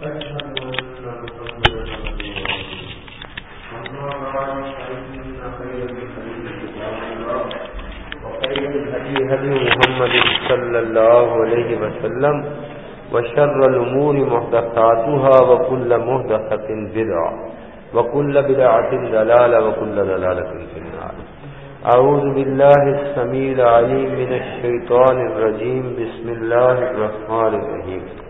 هدي محمد صلى الله عليه وسلم وشر الأمور محدثاتها وكل محدثة بدعة وكل بدعة دلالة وكل دلالة في النار. أعوذ بالله السميع العليم من الشيطان الرجيم. بسم الله الرحمن الرحيم.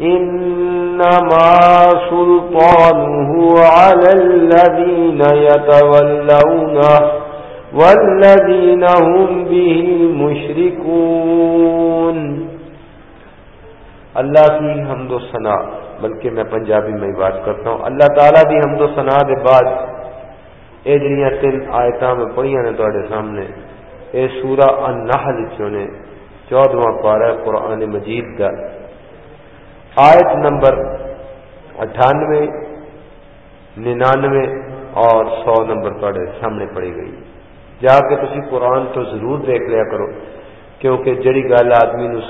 إنما سلطانه على الذين يتولونه والذين هم به مشركون. اللہ کی حمد و ثنا بلکہ میں پنجابی میں بات کرتا ہوں۔ اللہ تعالیٰ کی حمد و ثنا کے بعد یہ جہاں تین آیت میں پڑھیا نے تے سامنے یہ سورا النحل چونے چودواں پارا قرآن مجید کا آیت نمبر اٹھانوے، ننانوے اور سو نمبر تھوڑے سامنے پڑی گئی۔ جا کے تھی قرآن تو ضرور دیکھ لیا کرو، کیونکہ جڑی گل آدمی نو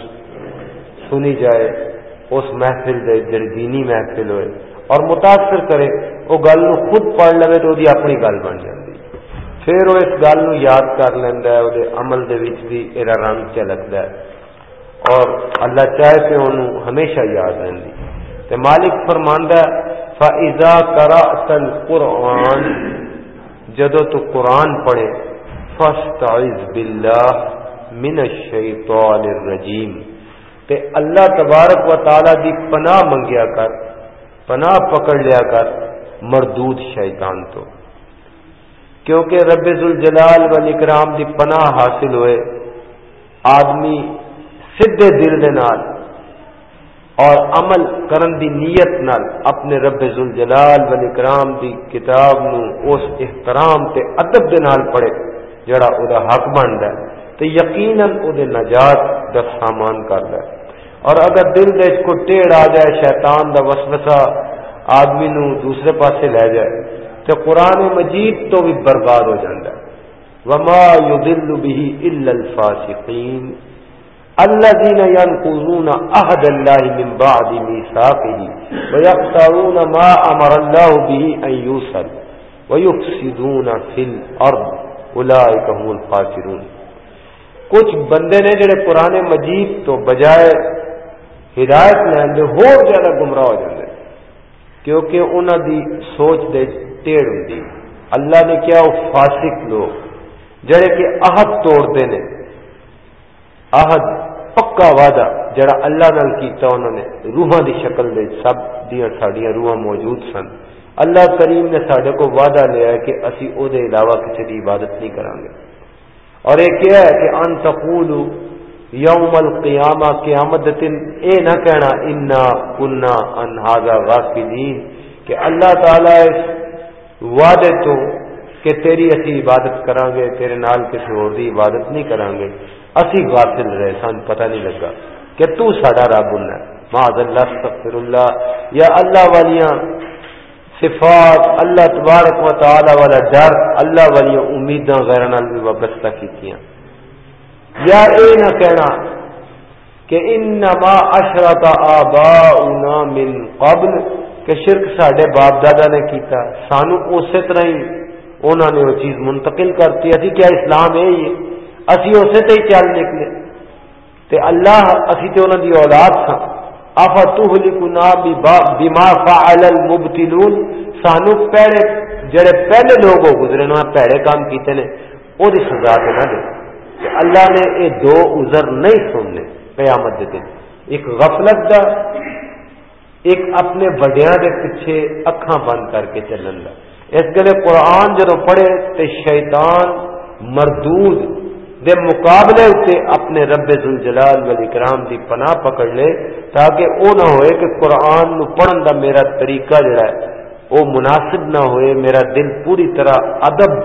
سنی جائے، اس محفل دے جڑی دینی محفل ہوئے، اور متاثر کرے، وہ گل نو خود پڑھ لے تو وہ اپنی گل بن جاتی پھر وہ اس گل نو یاد کر لینا ہے، وہ عمل دے بھی یہ رنگ چلکتا ہے۔ اور اللہ چاہے کہ انہوں ہمیشہ یاد رہی تے مالک فرماندہ فائزا کرا تل قرآن جدو تو قرآن پڑھے فسٹ باللہ من الشیطان الرجیم تے اللہ تبارک و تعالی دی پناہ منگیا کر، پناہ پکڑ لیا کر، مردود شیطان تو۔ کیونکہ رب ذوالجلال والاکرام دی پناہ حاصل ہوئے، آدمی سدھے دل دے نال اور عمل کرن دی نیت نال اپنے رب ذل جلال ذوالجلال والاکرام دی کتاب نو اس احترام تے ادب دے نال پڑھے، جڑا او دا حق بندا ہے۔ تے یقیناً او دے نجات دا سامان کردا ہے۔ اور اگر دل دے کو ٹیڑھ آ جائے، شیطان دا وسوسہ آدمی نو دوسرے پاسے لے جائے، تے قرآن مجید تو بھی برباد ہو جاندا ہے۔ وما يضل به الا الفاسقين۔ الذين ينقضون عهد الله من بعد ميثاقه ويقطعون ما امر الله به ان يوصل ويفسدون في الارض اولئك هم الخاسرون. کچھ بندے نے جڑے پرانے مجید تو بجائے ہدایت لین دے ہو زیادہ گمراہ ہو جاندے کیونکہ انہاں دی سوچ دے ٹیڑھ ہوندی اللہ نے کیا وہ فاسق لوگ، جڑے کہ عہد توڑتے نے عہد پکا وعدہ جڑا اللہ نال کیتا انہوں نے، روحاں دی شکل دے سب دیاں ساڈیاں روحاں موجود سن۔ اللہ کریم نے ساڈے کو وعدہ لیا ہے کہ اسی او دے علاوہ کسی دی عبادت نہیں کریں گے۔ اور یہ کیا ہے کہ ان تقول یوم القیامہ، قیامت دن اے نہ کہنا انا کنا ان هذا غافلین کہ اللہ تعالی اس وعدے تو کہ تیری اسی عبادت کریں گے، تیرے نال کسی اور دی عبادت نہیں کریں گے۔ اسی غافل رہے سن پتہ نہیں لگا کہ تو ساڈا رب ہوں معاذ اللہ استغفر اللہ۔ یا اللہ والیاں، صفات، اللہ تبارک و تعالی والا ڈر، اللہ والی امیداں غیر نال بھی وابستہ کیتیاں۔ یا اے نہ کہنا کہ انما اشرک آباؤنا من قبل، کہ شرک ساڈے باپ دادا نے کیتا۔ سانو اسی طرح ہی انہوں نے وہ چیز منتقل کرتی۔ اسی کیا اسلام ہے یہ؟ اسی اسے تے چل نکلے تے اللہ اسی تے انہاں دی اولاد سا افتہلکنا بما فعل المبتلون۔ سانو پہلے جڑے پہلے لوگ ہو گزرے نا پہلے کام کیتے نے، او دی سزا تے نہ دے۔ کہ اللہ نے اے دو عذر نہیں سننے قیامت دے دن۔ ایک غفلت دا، ایک اپنے بڑیاں دے پیچھے اکھاں بند کر کے چلن دا۔ اس گلے قرآن جدو پڑھے، تے شیطان مردود دے مقابلے اتنے اپنے رب ذوالجلال والاکرام دی پناہ پکڑ لے تاکہ او نہ ہوئے کہ قرآن نو پڑھن دا میرا طریقہ جڑا ہے وہ مناسب نہ ہوئے، میرا دل پوری طرح ادب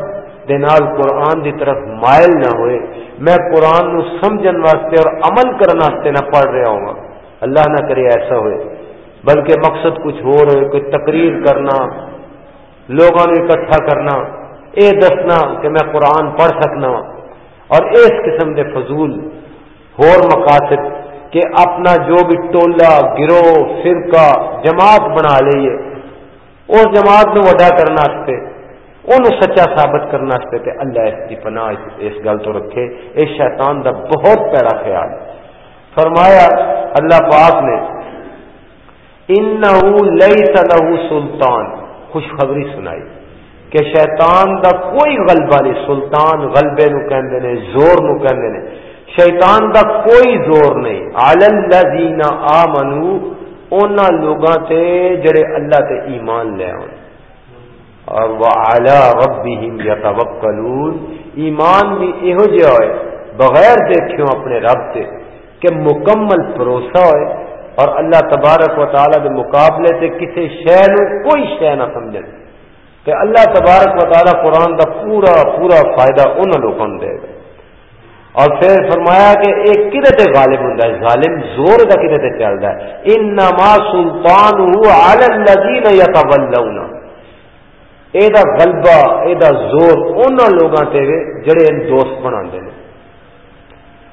دے نال قرآن دی طرف مائل نہ ہوئے۔ میں قرآن نو سمجھن واسطے اور عمل کرنے واسطے نہ پڑھ رہا ہوں۔ اللہ نہ کرے ایسا ہوئے۔ بلکہ مقصد کچھ ہو رہے کوئی تقریر کرنا لوگوں نے اکٹھا کرنا، اے دسنا کہ میں قرآن پڑھ سکنا۔ اور اس قسم کے فضول ہور مقاصد کہ اپنا جو بھی ٹولہ، گروہ، فرقہ، جماعت بنا لیے اس جماعت نو وڈا کرنے ان سچا ثابت کرنے تے اللہ اس کی پناہ، اس گل تو رکھے، اس شیطان دا بہت پیڑا خیال۔ فرمایا اللہ پاک نے ان لئی سلح سلطان، خوشخبری سنائی۔ کہ شیطان دا کوئی غلبہ نہیں سلطان غلبے نو کہندے نے، زور نو کہندے نے۔ شیطان دا کوئی زور نہیں۔ علی الذین آمنو اونا لوگاں تے جڑے اللہ تے ایمان لے آن۔ اور وہ اعلی ربہم یتوکلون۔ ایمان بھی یہو جہا ہوئے، بغیر دیکھیوں اپنے رب تے، کہ مکمل بھروسہ ہوئے۔ اور اللہ تبارک و تعالی کے مقابلے سے کسی شہ کوئی شہ نہ سمجھ کہ اللہ تبارک و تعالی قرآن کا پورا پورا فائدہ ان لوگوں دے گا اور پھر فرمایا کہ ایک کدے غالب ہوں ظالم زور کا کدے چلتا ہے۔ ان نما سلطان یا یہ غلبہ یہ زور ان لوگوں سے جڑے دوست بنا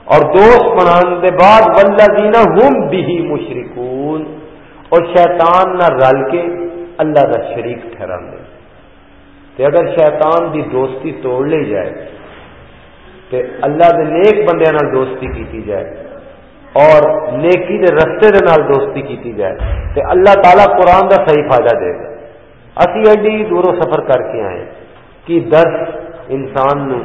اور دوست بنانے کے بعد ولہ دینا ہوں بھی مشرقون اور شیطان نہ رل کے اللہ کا شریک ٹھہرا دے تے اگر شیطان دی دوستی توڑ لی جائے، تے اللہ دے نیک بندے نال دوستی کیتی جائے اور نیکی دے رستے دے نال دوستی کیتی جائے، تے اللہ تعالی قرآن دا صحیح فائدہ دے گا۔ اسی ایڈی دوروں سفر کر کے آئے کہ درس انسان نو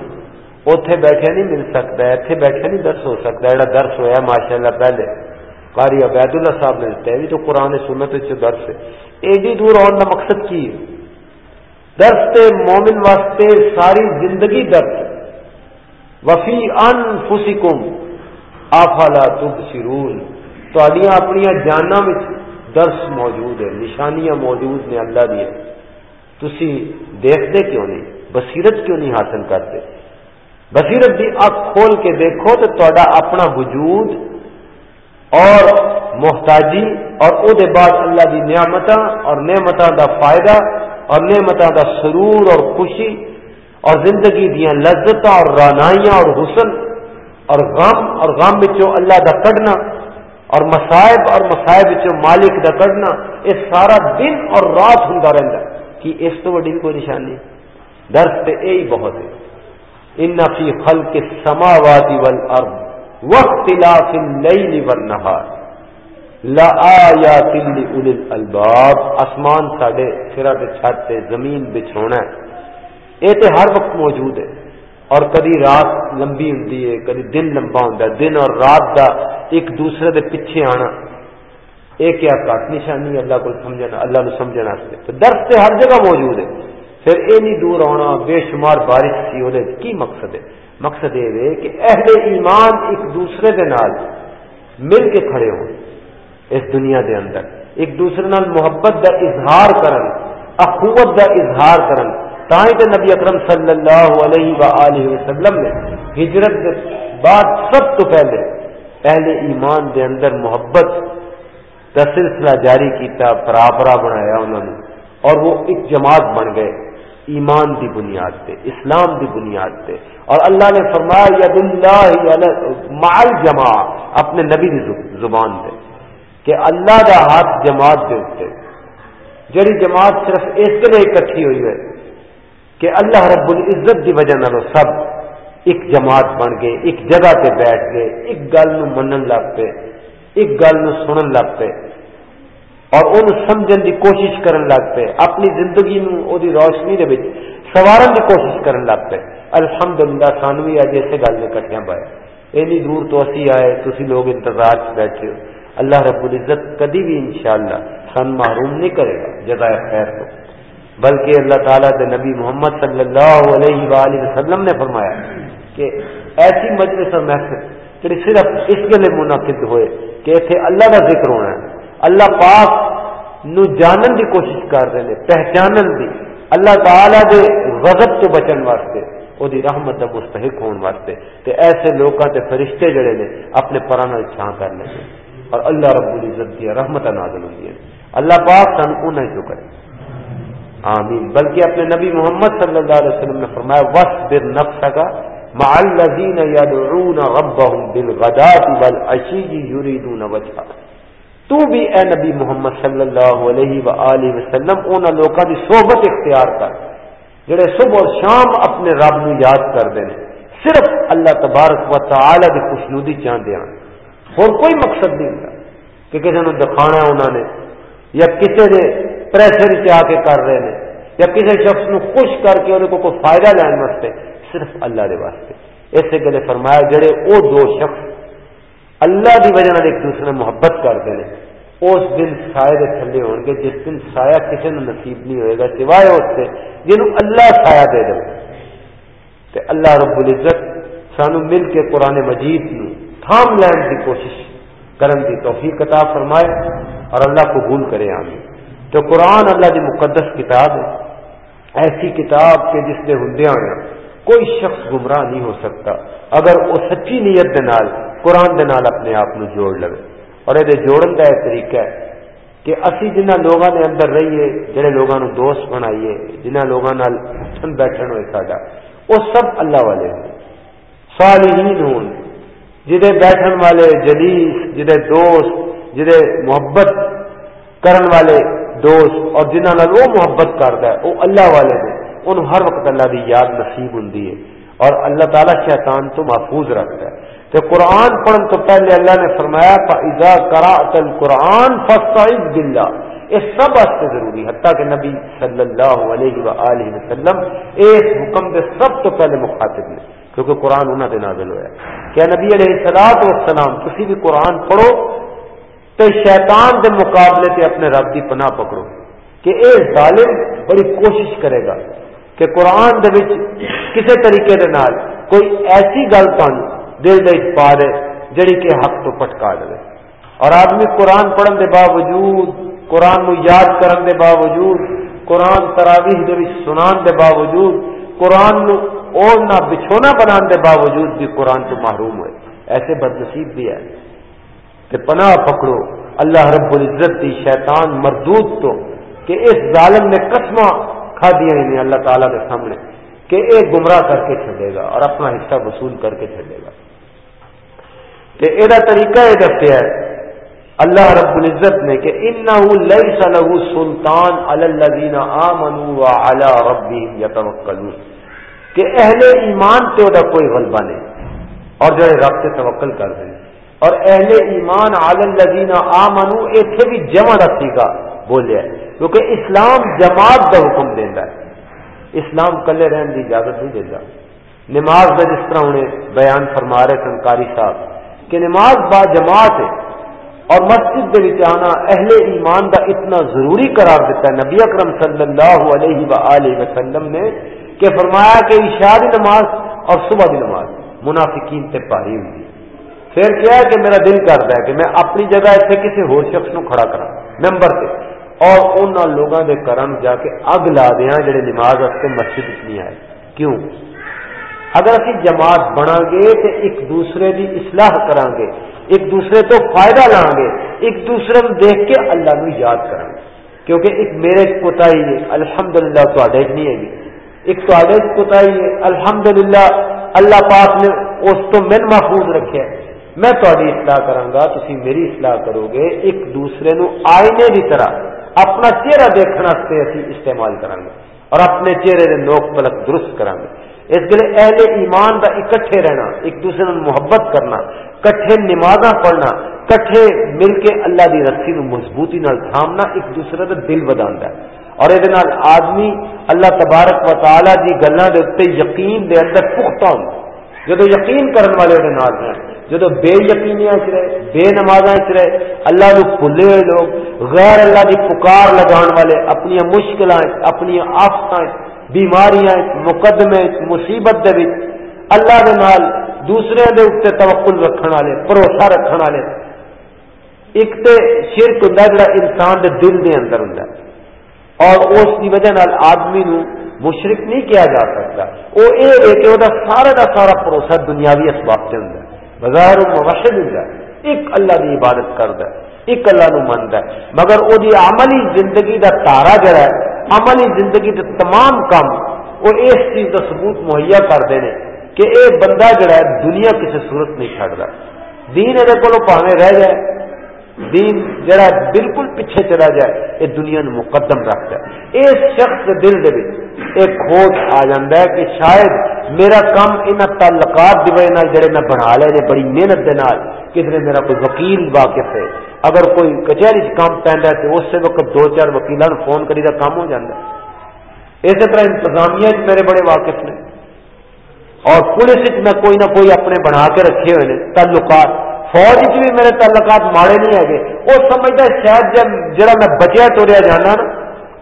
اتے بیٹھے نہیں مل سکتا اتنے بیٹھے نہیں درس ہو سکتا جڑا درس ہوا ماشاء اللہ پہلے قاری عبید اللہ صاحب نے دتا ہے بھی تو قرآن سنت درس ہے، ایڈی دور آن کا مقصد کی درس تے مومن واسطے ساری زندگی درس وفی ان فسی کم آفالا تب سرون تھوڑیاں اپنی جانا درس موجود ہے، نشانیاں موجود نے اللہ دیا تھی دیکھتے کیوں نہیں؟ بصیرت کیوں نہیں حاصل کرتے؟ بصیرت کی اک کھول کے دیکھو تو تا اپنا وجود اور محتاجی اور او دے بعد اللہ کی نعمت اور نعمت دا فائدہ اور نعمت دا سرور اور خوشی اور زندگی دیا لذت اور رانائیاں اور حسن اور غم اور غم بچوں اللہ دا کڈنا اور مسائب اور مسائب بچوں مالک دا کڈنا، یہ سارا دن اور رات ہوں رہتا کہ اس تو وڈی کوئی نشانی درد تو یہی بہت ہے۔ ان فی خلق السماوات والارض واختلاف اللیل والنہار لآیات لأولی الالباب اسمان ساڑے سرا دے چھت تے زمین بچھونا ہے۔ اے تے ہر وقت موجود ہے۔ اور کدی رات لمبی ہوندی ہے، کدی دن لمبا ہوندا ہے۔ دن اور رات دا ایک دوسرے دے پیچھے آنا۔ اے کیا کٹ نشانی اللہ کو سمجھنا اللہ نو سمجھنا واسطے۔ تو تے ہر جگہ موجود ہے۔ پھر یہ نہیں دور آنا، بے شمار بارش کی وہ کی مقصد ہے؟ مقصد یہ کہ اہل ایمان ایک دوسرے کے نال مل کے کھڑے ہو اس دنیا دے اندر۔ ایک دوسرے نال محبت کا اظہار کرن، اخوت کا اظہار کرن۔ تائیں تے نبی اکرم صلی اللہ علیہ وآلہ وسلم نے ہجرت کے بعد سب تو پہلے پہلے ایمان دے اندر محبت کا سلسلہ جاری کیتا پراپرا بنایا انہوں نے۔ اور وہ ایک جماعت بن گئے، ایمان دی بنیاد پہ اسلام دی بنیاد پہ اور اللہ نے فرمایا ید اللہ مال جمع اپنے نبی دی زبان پہ کہ اللہ دا ہاتھ جماعت دے اتنے جڑی جماعت صرف اس لیے اکٹھی ہوئی ہے کہ اللہ رب العزت دی وجہ نالو سب ایک جماعت بن گئے، ایک جگہ پہ بیٹھ گئے، ایک گل نو منن لگ پے، ایک گل نو سنن لگ پے۔ اور ان سمجھن دی کوشش کرن لگ پے۔ اپنی زندگی نو او دی روشنی دے وچ سوارن دی کوشش کرن لگ پے۔ الحمدللہ سانو بھی اج اسے گل نے کٹیاں پایا اینی دور تو اسی آئے، تسی لوگ انتظار چ بیٹھے ہو۔ اللہ رب العزت کدی بھی انشاءاللہ سن محروم نہیں کرے گا، جزائے خیر تو۔ بلکہ اللہ تعالیٰ دے نبی محمد صلی اللہ علیہ وآلہ وسلم نے فرمایا کہ ایسی مجلس اور محفل جی صرف اس گلے منعقد ہوئے کہ اتنے اللہ کا ذکر ہونا ہے۔ اللہ پاک نو جانن دی کوشش کر رہے ہیں، پہچانن دی۔ اللہ تعالی دے غضب تو بچن واسطے وہ رحمت کا مستحق ہونے واسطے۔ تے ایسے لوگوں تے فرشتے جڑے نے اپنے پرانا چھان کر لیں اور اللہ رب العزت کی رحمت نازل ہوئی ہے۔ اللہ پاک سن انہیں جو کرے۔ آمین۔ بلکہ اپنے نبی محمد صلی اللہ علیہ وسلم نے فرمایا وس بر نفس کا مع الذين يدعون ربهم بالغداة والعشي يريدون وجهه۔ تو بھی اے نبی محمد صلی اللہ علیہ وآلہ وسلم ان لوگوں کی صحبت اختیار کر۔ جڑے صبح اور شام اپنے رب نو یاد کر دیں صرف اللہ تبارک و تعالی کی خوشنودی چاہتے ہیں اور کوئی مقصد نہیں ہوتا کہ کسی نے دکھانا انہوں نے یا کسی نے پریشر سے آ کے کر رہے ہیں یا کسی شخص نو خوش کر کے انہیں کو کوئی فائدہ لین واسطے صرف اللہ دے واسطے اسے گلے فرمایا جڑے او دو شخص اللہ دی وجہ ایک دوسرے محبت کرتے ہیں اس دن سائے دے تھلے ہون گے جس دن سایہ کسی نے نصیب نہیں ہوئے گا سوائے اس سے جنہوں اللہ سایہ دے دے تے اللہ رب العزت سانو مل کے قرآن مجید نو تھام لین کی کوشش کرن دی توفیق عطا فرمائے اور اللہ قبول کرے، آمین۔ تو قرآن اللہ دی مقدس کتاب ہے، ایسی کتاب کے جس نے ہندیاں کوئی شخص گمراہ نہیں ہو سکتا۔ اگر وہ سچی نیت دے نال، قرآن دے نال اپنے آپ نو جوڑ لے اور یہ جوڑن کا یہ طریقہ ہے کہ اسی جنہ لوگوں نے اندر رہیے، جڑے لوگوں نو دوست بنائیے، جنہ لوگوں اٹھن بیٹھن ہوئے ساڈا، وہ سب اللہ والے ہوں۔ صالحین ہوں۔ جدے بیٹھن والے جلیس، جدے دوست، جدے محبت کرن والے دوست، اور جنہ نال وہ محبت کرتا ہے، وہ اللہ والے ہیں ان ہر وقت اللہ کی یاد نصیب ہوں اور اللہ تعالیٰ شیطان تو محفوظ رکھتا ہے۔ تو قرآن پڑھن تو پہلے اللہ نے فرمایا فضا کرا تل قرآن بلّہ یہ سب واسطے ضروری حتیٰ کہ نبی صلی اللہ علیہ وآلہ وسلم اس حکم کے سب تو پہلے مخاطب نے کیونکہ قرآن انہوں نے نازل ہوا کیا نبی علیہ السلاط وسلام کسی بھی قرآن پڑھو تو شیطان کے مقابلے پہ اپنے رب کی پناہ پکڑو کہ اے ظالم بڑی کوشش کرے گا کہ قرآن دے وچ کسے طریقے دے نال کوئی ایسی گل پن دل دے پا دے جڑی کہ حق تو پٹکا دے۔ اور آدمی قرآن پڑھن دے باوجود، قرآن نو یاد کرن دے باوجود، قرآن تراویح دے وچ سنان دے باوجود، قرآن نو اور نہ بچھونا بنان دے باوجود بھی قرآن تو محروم ہوئے۔ ایسے بد نصیب بھی ہے کہ پناہ پکڑو، اللہ رب العزت دی شیطان مردود تو کہ اس ظالم نے قسمہ کھا دیا انہیں اللہ تعالیٰ کے سامنے کہ ایک گمراہ کر کے چھڑے گا اور اپنا حصہ وصول کر کے چھڑے گا۔ کہ یہ طریقہ یہ دسیا ہے اللہ رب العزت نے کہ ان لئی سلح سلطان الدین آ منو اعلی ربی یا کہ اہل ایمان تے وہ کوئی غلبہ نہیں اور جو ہے رب سے توکل کر دیں اور اہل ایمان عال الدین آ منو اتنے بھی جمع رکھتی کا بولیا کیونکہ اسلام جماعت کا حکم دینا ہے۔ اسلام کلے رہن کی اجازت نہیں دیتا۔ نماز میں جس طرح انہیں بیان فرما رہے سنکاری صاحب کہ نماز با جماعت ہے اور مسجد کے آنا اہل ایمان کا اتنا ضروری قرار دیتا ہے۔ نبی اکرم صلی اللہ علیہ و وسلم نے کہ فرمایا کہ عشاء نماز اور صبح کی نماز منافقین سے پاری ہوئی پھر کیا کہ میرا دل کرتا ہے کہ میں اپنی جگہ اتنے کسی ہو شخص نو کھڑا کرا ممبر سے اور ان لوگوں کے کرم جا کے اگ لا دیا جڑے نماز واسطے مسجد نہیں آئے۔ کیوں؟ اگر اسی جماعت بنا گے تو ایک دوسرے کی اصلاح کریں گے ایک دوسرے تو فائدہ لیں گے ایک دوسرے کو دیکھ کے اللہ نو یاد کریں گے کیونکہ ایک میرے کوتا ہی الحمد للہ نہیں ہے جی۔ ایک تے کوتا ہی ہے الحمد للہ اللہ پاک نے اس تو من محفوظ رکھے۔ میں تاری اصلاح کروں گا تھی میری اصلاح کرو گے، ایک دوسرے نو آئینے کی طرح اپنا چہرہ دیکھنے اسی استعمال کریں گے اور اپنے چہرے کے نوک پلک درست کریں گے۔ اس لیے اہل ایمان کا اکٹھے رہنا، ایک دوسرے محبت کرنا، کٹھے نماز پڑھنا، کٹھے مل کے اللہ کی رسی نو مضبوطی نال تھامنا، ایک دوسرے کا دل بدا ہے۔ اور یہ آدمی اللہ تبارک و تعالی کی گلوں کے اتنے یقین دے اندر پختہ ہوں۔ جب یقین کرنے والے وہ ہیں جب بے یقینیاں چ رہے، بے نماز چ رہے، اللہ کو بھلے ہوئے لوگ، غیر اللہ کی پکار لگان والے، اپنی مشکل اپنی آفت بیماریاں مقدمے مصیبت دے اللہ دے نال دوسرے دے اتنے توکل رکھنے والے، بھروسہ رکھنے والے۔ ایک تو شرک ہوں جڑا انسان دے دل دے اندر ہوں اور اس کی وجہ نال آدمی نو مشرق نہیں کیا جا سکتا۔ وہ یہ ہے کہ وہ سارا کا سارا بھروسہ دنیاوی اسباب سے ہوں بغیر مبشد ہوں ایک اللہ کی عبادت کرتا ہے۔ ایک اللہ نو منتا ہے۔ مگر وہ عملی زندگی دا تارا جڑا ہے، عملی زندگی دے تمام کام، وہ اس چیز کا ثبوت مہیا کرتے ہیں کہ یہ بندہ جڑا ہے، دنیا کسی صورت نہیں چڑھتا دین یہ کو پاوے رہ جائے۔ دین جڑا بالکل پیچھے چلا جائے، یہ دنیا نو مقدم رکھتا ہے اس شخص دل دے ایک کھوٹ آ جاتا ہے کہ شاید میرا کام ان تعلقات دی وجہ جڑے میں بنا لے نے بڑی محنت دے نال کدھر میرا کوئی وکیل واقف ہے۔ اگر کوئی کچہری چ کام پہنتا ہے تو اس وقت دو چار وکیلوں فون کری کا کام ہو جاتا ہے۔ اسی طرح انتظامیہ میرے بڑے واقف نے۔ اور پولیس میں کوئی نہ کوئی اپنے بنا کے رکھے ہوئے تعلقات۔ فوج چ بھی میرے تعلقات ماڑے نہیں ہے وہ سمجھتا شاید جب جڑا میں بچیا ٹوریا جانا نا،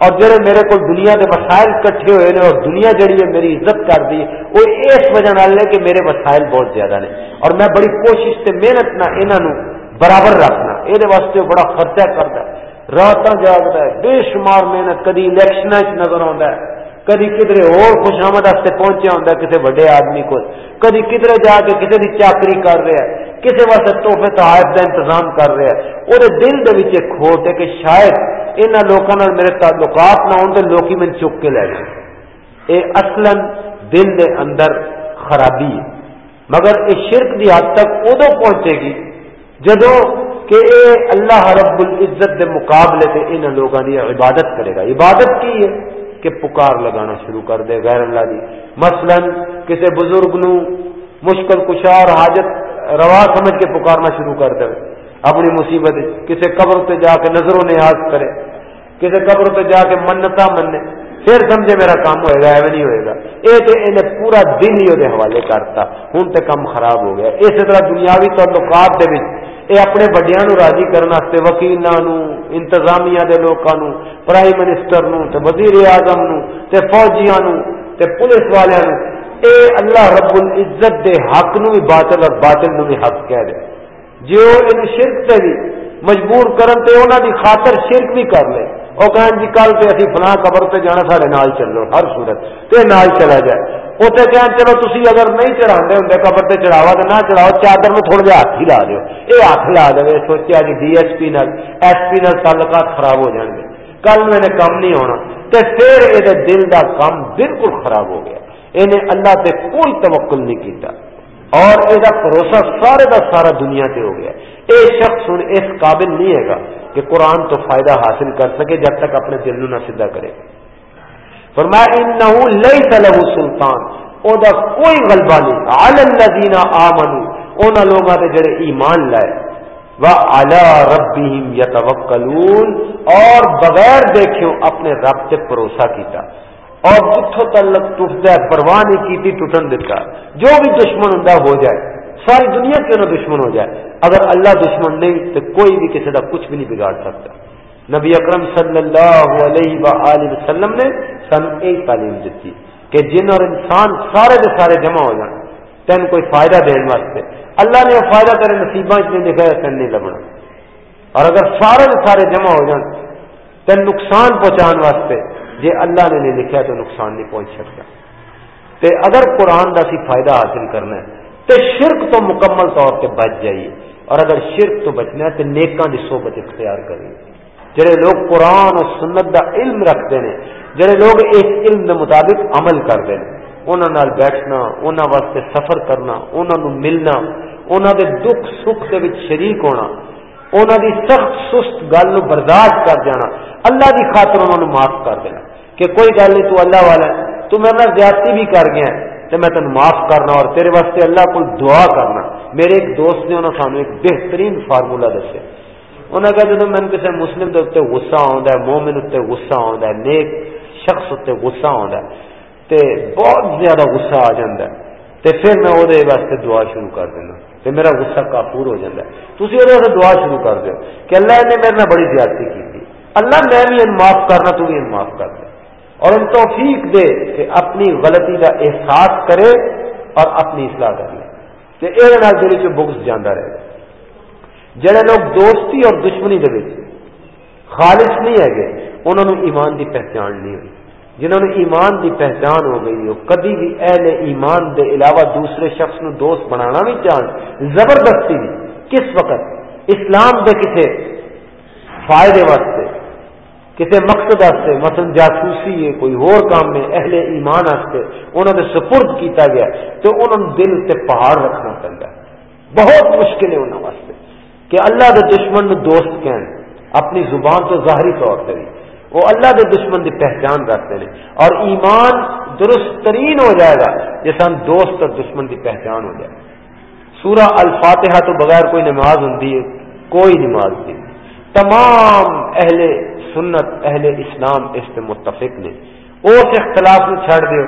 اور جڑے میرے کو دنیا کے وسائل کٹھے ہوئے نے، اور دنیا جڑی ہے میری عزت کر دی، وہ اس وجہ نال کہ میرے وسائل بہت زیادہ نے۔ اور میں بڑی کوشش سے محنت نہ انہوں برابر رکھنا۔ یہ واسطے بڑا خرچہ کرتا رات جاگتا ہے، بے شمار محنت، کدی الیکشن نظر آتا ہے۔ کدی کدھر اور خوشامد واسطے پہنچیا ہوں کسی وڈے آدمی کو کدی کدھر جا کے کسی کی چاکری کر رہا ہے کسی واسطے توحفے تحائف کا انتظام کر رہا ہے۔ وہ دل کے کھوٹ ہے کہ شاید ان لوگوں میرے تعلقات نہ ہوں تو لوگ میں چک کے لے جائیں۔ یہ اصل دل دے اندر خرابی ہے۔ مگر یہ شرک کی حد تک ادو پہنچے گی جدو کہ اے اللہ رب العزت دے مقابلے سے ان لوگوں کی عبادت کرے گا۔ عبادت کی ہے؟ کہ پکار لگانا شروع کر دے، غیر اللہ دی مثلا کسی بزرگ نو مشکل کشار حاجت روا سمجھ کے پکارنا شروع کر دے۔ اپنی مصیبت کسی قبر پہ جا کے نظر و نیاز کرے کسی قبر پہ جا کے منتا مننے۔ پھر سمجھے میرا کام ہوئے گا، ایویں نہیں ہوئے گا۔ یہ تو انہیں پورا دن ہی وہ حوالے کرتا۔ ہوں تو کم خراب ہو گیا۔ اسی طرح دنیاوی تعلقات دے اے اپنے وڈیا نو راضی کرنے وکیل انتظامیہ دے لوگوں پرائم منسٹر نو تے وزیر اعظم نو تے فوجیاں نو تے پولیس والیاں نو اے اللہ رب العزت دے حق نو بھی باطل اور باطل نو بھی حق کہہ دے۔ جو ان شرک تے بھی مجبور کرن تے انہاں دی خاطر شرک بھی کر لے۔ وہ کہیں جی کل تے اسی فلاں قبر تے جانا سارے نال چلو، ہر صورت تے نال چلا جائے۔ اتنے کہ چلو تھی اگر نہیں چڑھا ہوں قبر سے چڑھاوا تو نہ چڑھاؤ، چادر میں تھوڑا جہا ہاتھ ہی لا دو یہ ہاتھ لا دے سوچا جی ڈی ایس پی نال ایس پی نال تعلقات خراب ہو جان گے۔ کل میں نے کام نہیں ہونا تو پھر یہ دل کا کام بالکل خراب ہو گیا۔ انہیں اللہ سے کوئی توکل نہیں کیتا۔ اور یہ بھروسہ سارے کا سارا دنیا سے ہو گیا۔ یہ شخص ہوں اس قابل نہیں ہے گا۔ کہ قرآن تو فائدہ حاصل کر سکے جب تک اپنے دل نو نہ سیدھا کرے۔ فرمایا، انہو لیس لہو سلطان۔ او دا کوئی غلبہ نہیں علی الذین آمنو۔ اونا لوگا دے جڑے ایمان لائے۔ وعلا ربہم یتوکلون۔ اور بغیر دیکھو اپنے رب سے بھروسہ کیتا۔ اور جتھوں تعلق ٹوٹ ہے پرواہ نہیں کیتی، ٹوٹن دیتا جو بھی دشمن ہوں ہو جائے۔ ساری دنیا کیوں نہ دشمن ہو جائے؟ اگر اللہ دشمن نہیں تو کوئی بھی کسی کا کچھ بھی نہیں بگاڑ سکتا۔ نبی اکرم صلی اللہ علیہ وآلہ وسلم نے سن ایک تعلیم دیتی کہ جن اور انسان سارے کے سارے جمع ہو جائیں، تین کوئی فائدہ دین واسطے۔ اللہ نے وہ فائدہ تیرے نصیبہ اس نے دکھایا تین نہیں لبنا۔ اور اگر سارے کے سارے جمع ہو جائیں، تین نقصان پہنچان واسطے جی اللہ نے نہیں لکھا تو نقصان نہیں پہنچ سکتا۔ تے اگر قرآن کا سی فائدہ حاصل کرنا ہے تو شرک تو مکمل طور پہ بچ جائیے۔ اور اگر شرک تو بچنا ہے تو نیکاں کی صحبت اختیار کریے جڑے لوگ قرآن اور سنت دا علم رکھتے ہیں، جڑے لوگ اس علم کے مطابق عمل کرتے ہیں انہوں بیٹھنا انہوں واسطے سفر کرنا انہوں ملنا انہوں دے دکھ سکھ کے شریک ہونا انہوں دی سخت سست گل برداشت کر جانا، اللہ دی خاطر انہوں نے معاف کر دینا۔ کہ کوئی گل نہیں، تو اللہ والا ہے، تو میرے زیادتی بھی کر گیا۔ تو میں تین معاف کرنا اور تیرے واسطے اللہ کو دعا کرنا۔ میرے ایک دوست نے انہوں سانو ایک بہترین فارمولا دسے انہیں کہا جب مین کسی مسلم کے اتنے غصہ آتا ہے، مومن اتنے غصہ آتا ہے، نیک شخص اتنے غصہ آتا ہے، تے بہت زیادہ غصہ آ جاتا ہے۔ تے پھر میں وہ واسطے دعا شروع کر دینا۔ تے میرا غصہ کافور ہو جاتا ہے۔ تھی وہ دعا شروع کر دو کہ اللہ نے میرے بڑی زیادتی کی تھی۔ اللہ میں بھی ان معاف کرنا، تو بھی ان معاف کر دے۔ اور ان توفیق دے کہ اپنی غلطی کا احساس کرے اور اپنی اصلاح کر لے تو یہ دل چ بغض جانا رہے۔ گا جڑے لوگ دوستی اور دشمنی دے خالص نہیں ہے گے انہوں نے ایمان دی پہچان نہیں ہوئی۔ جنہوں نے ایمان دی پہچان ہو گئی، وہ کدی بھی اہل ایمان دے علاوہ دوسرے شخص نو دوست بنانا بھی چاہن۔ زبردستی بھی کس وقت؟ اسلام دے کسے فائدے واسطے؟ کسی مقصد واسطے مثلا جاسوسی ہے، کوئی اور کام میں اہل ایمان واسطے انہوں نے سپرد کیتا گیا، تو انہوں نے دل سے پہاڑ رکھنا پڑتا ہے۔ بہت مشکل ہے انہوں واسطے۔ کہ اللہ دے دشمن نو دوست کہن، اپنی زبان تو ظاہری طور سے بھی۔ وہ اللہ کے دشمن کی پہچان رکھتے ہیں۔ اور ایمان درست ترین ہو جائے گا جیسا ہم دوست اور دشمن کی پہچان ہو جائے۔ سورہ الفاتحہ تو بغیر کوئی نماز ہوں کوئی نماز نہیں۔ تمام اہل سنت، اہل اسلام اس سے متفق نے اس اختلاف میں چھڑ دو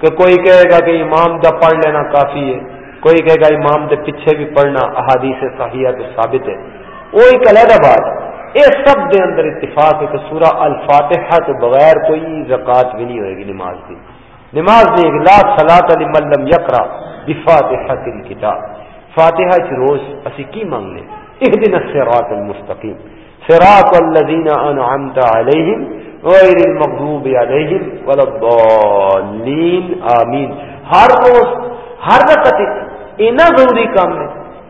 کہ کوئی کہے گا کہ امام دا پڑھ لینا کافی ہے، کوئی کہے گا امام دے پیچھے بھی پڑھنا احادیث صحیح تو ثابت ہے۔ وہ ایک علیحدہ بات یہ سب دے اندر اتفاق ہے کہ سورہ الفاتحہ تو بغیر کوئی زکات بھی نہیں ہوئے گی نماز کی نماز نہیں لا سلاط علی ملم یکرا بفاتحہ کتاب فاتحہ چ روز اسی کی مانگنے؟ ایک دن سراط المستقیم۔ سراط الذین انعمت علیہم غیر المغضوب علیہم ولا الضالین، آمین۔ ہر روز، ہر وقت اینا ضروری کام ہے۔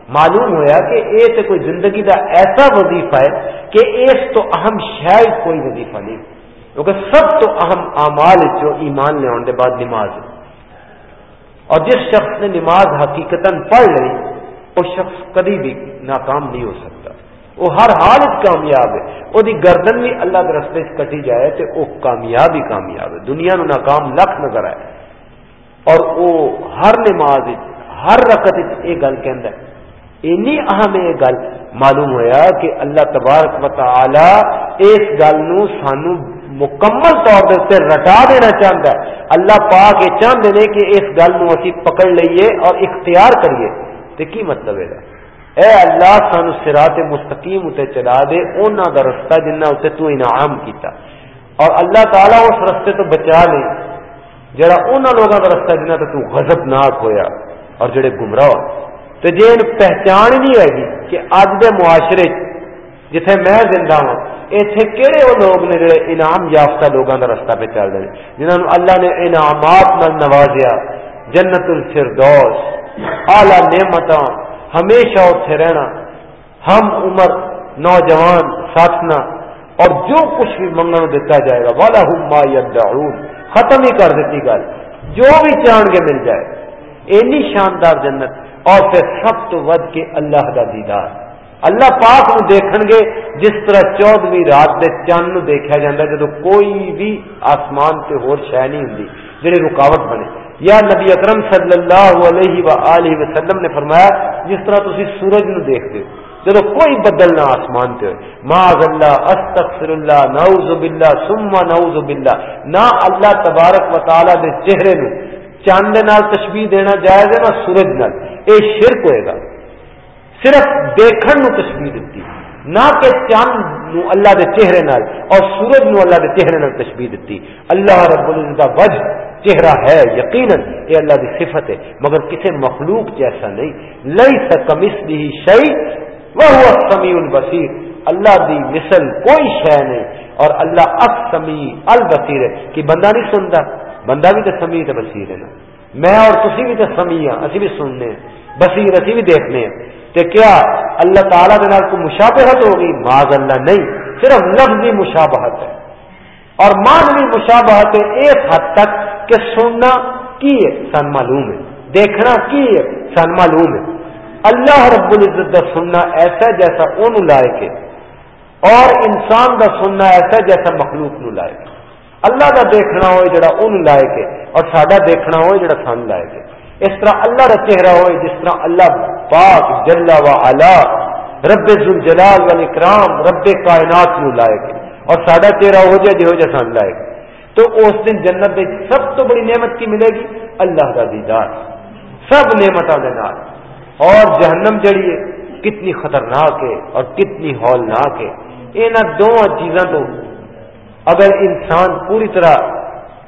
معلوم ہویا کہ یہ تو کوئی زندگی دا ایسا وظیفہ ہے کہ اس تو اہم شاید کوئی وظیفہ نہیں۔ کیونکہ سب تو اہم اعمال جو ایمان لے آنے بعد نماز۔ ہے اور جس شخص نے نماز حقیقت پڑھ لی، وہ شخص کبھی بھی ناکام نہیں ہو سکتا۔ وہ ہر حال کامیاب ہے۔ وہ گردن بھی اللہ کے رستے کٹی جائے تو وہ کامیاب ہی کامیاب ہے۔ دنیا نو ناکام لکھ نظر آئے۔ اور وہ ہر نماز ہر رقط یہ گل کہ اینی اہم یہ گل معلوم ہویا کہ اللہ تبارک و تعالی اس گل نو سانو مکمل طور سے رٹا دینا چاہتا ہے۔ اللہ پاک یہ چاہتے ہیں کہ اس گل نو اسی پکڑ لئیے اور اختیار کریے۔ تو کی مطلب ہے؟ اے اللہ سانو سرات مستقیم اتنے چلا دے اونا دا رستہ جنہ اسے تو انعام کیتا۔ اور اللہ تعالیٰ اس رستے تو بچا لے، جڑا انہوں لوگوں کا رستہ جنہ تو غضب ناک ہویا اور جڑے گمراہ تو جی پہچان نہیں ہے گی کہ اج دے معاشرے جتھے میں زندہ ہوں اتنے کہڑے وہ لوگ نے جڑے انعام یافتہ لوگوں کا رستہ پہ چل رہے ہیں جنہوں نے اللہ نے انعامات نال نوازیا، جنت الفردوس، اعلی نعمت ہمیشہ اتنے رہنا، ہم، عمر، نوجوان، ساتھنا، اور جو کچھ بھی منگن دیتا جائے گا والا ہما یدعون ختم ہی کر دیتی گل۔ جو بھی چاند کے مل جائے۔ اینی شاندار جنت۔ اور پھر سب تو ود کے اللہ کا دیدار۔ اللہ پاک نو دیکھن گے، جس طرح چودویں رات دے چند نو دیکھا جاتا جب کوئی بھی آسمان سے ہور شہ نہیں ہوں جڑی رکاوٹ بنے۔ یا نبی اکرم صلی اللہ علیہ وآلہ وسلم نے فرمایا، جس طرح تسی سورج نو دیکھتے ہو جب کوئی بدل نہ آسمان پہ معاذ اللہ استغفر اللہ نعوذ باللہ، ثم نعوذ باللہ، نہ اللہ تبارک و تعالی دے چہرے نو چاند نال تشبیح دینا جائز ہے، نہ سورج نال۔ یہ شرک ہوئے گا۔ صرف دیکھن نو تشبیح دیتی، نہ کہ چاند نو اللہ دے چہرے نال اور سورج نو اللہ دے چہرے نال تشبیح دیتی۔ اللہ رب العزت وجہ چہرہ ہے یقیناً یہ اللہ کی صفت ہے، مگر کسی مخلوق جیسا نہیں۔ لئی سکمس بھی شعی وہ سمیع البصیر۔ اللہ دی مثل کوئی شے نہیں، اور اللہ اب سمی البصیر ہے۔ کہ بندہ نہیں سنتا؟ بندہ بھی تو سمی تو بصیر ہے نا۔ میں اور تسی بھی تو سمی ہاں اسی بھی سننے ہیں۔ بصیر اسی بھی دیکھنے ہیں۔ کہ کیا اللہ تعالیٰ کے نال کو مشابہت ہوگی؟ معاذ اللہ نہیں، صرف لفظی مشابہت ہے۔ اور مانوی مشابہت ہے، ایک حد تک کہ سننا کی ہے؟ سن معلوم ہے۔ دیکھنا کی ہے؟ سن معلوم ہے۔ اللہ رب العزت کا سننا ایسا جیسا ان لائق ہے اور انسان کا سننا ایسا جیسا مخلوق نو لائق اللہ کا دیکھنا ہوئے جڑا ان لائق ہے اور سڈا دیکھنا ہوئے جڑا سن لائق ہے اس طرح اللہ کا چہرہ ہوئے، جس طرح اللہ پاک جلا و الا رب جلال والی کرام رب کائنات نو لائق ہے اور سڈا چہرہ ہو جائے جو جا سن لائق تو اس دن جنت میں سب تو بڑی نعمت کی ملے گی؟ اللہ کا دیدار۔ سب نعمتوں کے نام اور جہنم جڑی ہے، کتنی خطرناک ہے اور کتنی ہولناک ہے۔ یہاں دونوں چیزوں تو اگر انسان پوری طرح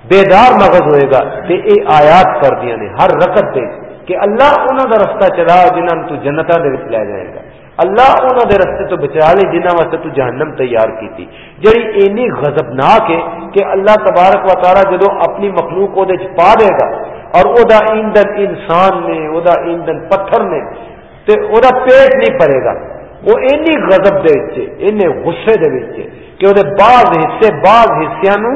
بیدار مغز ہوئے گا تو یہ آیات کر دیا نے، ہر رقط دے کہ اللہ انہوں کا رستہ چلا جنہوں تو جنتا دے لے جائے گا۔ اللہ انہوں دے رستے تو بچا لے جنہ واسطے تو جہنم تیار کی تھی جڑی اینی غضبناک ہے کہ اللہ تبارک و تعالی جدو اپنی مخلوق وہ پا دے گا اور او دا ایندھن انسان نے او دا ایندھن پتھر نے تے او دا پیٹ نہیں پڑے گا۔ وہ اینی غضب دے وچ اینے غصے دے وچ کہ وہ بعض حصے بعض حصے نو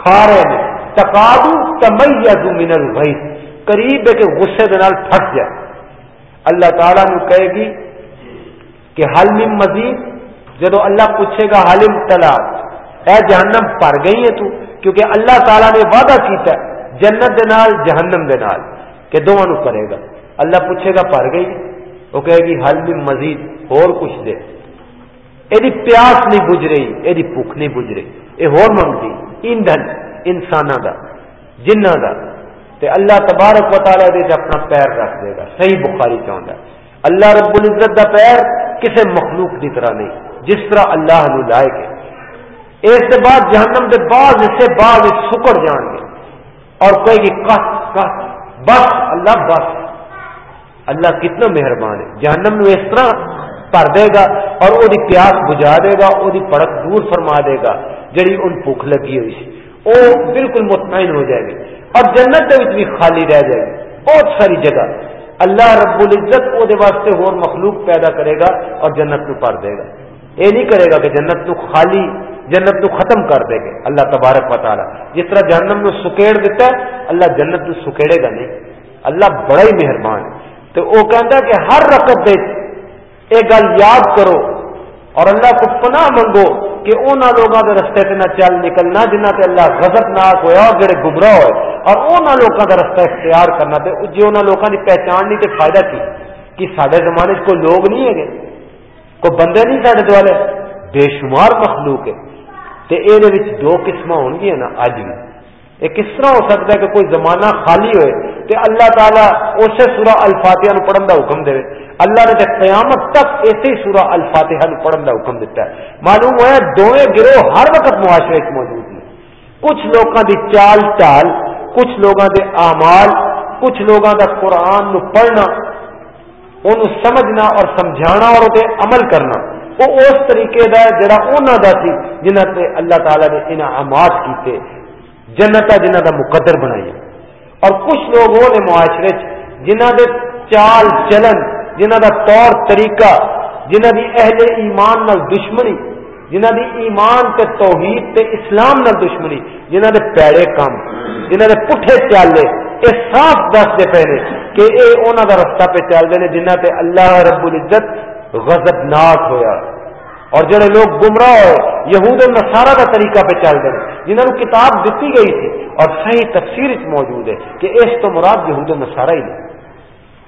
کھا رہے ہیں۔ تقادو تمیزو من الغیث قریب ہے کہ غصے دے نال پھٹ جائے۔ اللہ تعالیٰ نو کہے گی کہ حلم مزید جدو اللہ پوچھے گا حلم تلا اے جہنم پر گئی ہے تو؟ کیونکہ اللہ تعالیٰ نے وعدہ کیتا ہے، جنت دے نال، جہنم دے نال، کہ دونوں نو کرے گا۔ اللہ پوچھے گا پر گئی؟ وہ کہے گی حلم مزید، اور کچھ دے۔ یہ پیاس نہیں بج رہی یہ بھوک نہیں بج رہی۔ یہ ہور منگتی ایندھن انسان دا جنہ دا۔ تے اللہ تبارک و تعالیٰ دے اپنا پیر رکھ دے گا۔ صحیح بخاری چاہتا ہے۔ اللہ رب العزت دا پیر کسی مخلوق کی طرح نہیں، جس طرح اللہ نو لائے گے اس کے بعد جہنم کے بعد اس سے بعد سکڑ جان گے۔ اور کوئی گی کس کس، بس، اللہ بس۔ اللہ کتنا مہربان ہے۔ جہنم نو اس طرح بھر دے گا اور وہ پیاس بجا دے گا، وہ پڑک دور فرما دے گا، جڑی ان بھوک لگی ہوئی سی۔ وہ بالکل مطمئن ہو جائے گی۔ اور جنت بھی خالی رہ جائے گی۔ بہت ساری جگہ۔ اللہ رب العزت وہ واسطے اور مخلوق پیدا کرے گا اور جنت کو پر دے گا۔ یہ نہیں کرے گا کہ جنت کو خالی، جنت کو ختم کر دے گا۔ اللہ تبارک و تعالی جس طرح جہنم کو سکیڑ دیتا ہے، اللہ جنت کو سکیڑے گا نہیں۔ اللہ بڑا ہی مہربان ہے۔ تو وہ کہتا کہ ہر رقب دے گل یاد کرو اور اللہ کو پناہ منگو کہ انہوں لوگوں کے رستے سے نہ چل نکلنا جنہ سے اللہ غضب ناک ہوا اور جڑے گمراہ ہوئے۔ اور انہوں لوگوں کا رستہ اختیار کرنا تے جی انہوں لوگوں کی پہچان نہیں تو فائدہ کی؟ کہ سارے زمانے کوئی لوگ نہیں ہے کوئی بندے نہیں سارے دوالے بے شمار مخلوق ہے۔ تے یہ دو قسم ہو گیا نا اج بھی۔ یہ کس طرح ہو سکتا ہے کہ کوئی زمانہ خالی ہوئے کہ اللہ تعالیٰ اسے سورہ الفاتحہ پڑھن کا حکم دے۔ اللہ نے قیامت تک ایسے ہی سورہ الفاتحہ پڑھن کا حکم دیتا ہے۔ معلوم ہوا دونوں گروہ ہر وقت معاشرے موجود ہیں۔ کچھ لوگوں کی چال ٹال کچھ لوگوں کے اعمال، کچھ لوگوں کا قرآن نو پڑھنا، ان سمجھنا اور سمجھانا اور اسے عمل کرنا۔ وہ اس طریقے کا جڑا انہوں کا سی جنہ سے اللہ تعالیٰ نے انعامات کیتے، جنت جنہ کا مقدر بنائی۔ اور کچھ لوگ وہ نے معاشرے جنہ دے چال چلن جنہ دا طور طریقہ جنہ دی اہل ایمان نال دشمنی جنہ دی ایمان تے توحید تے اسلام نال دشمنی جنہ دے پیڑے کام جنہ دے پٹھے چالے یہ صاف دس دے پہلے کہ اے انہوں دا رستہ پہ چل دے جنہ تے اللہ رب العزت غضبناک ہویا۔ اور جڑے لوگ گمراہ ہوئے، یہود نسارا کا طریقہ پہ چل رہے جنہوں نے کتاب دیتی گئی تھی، اور صحیح تفسیر موجود ہے کہ اس تو مراد یہود نسارا ہی نہیں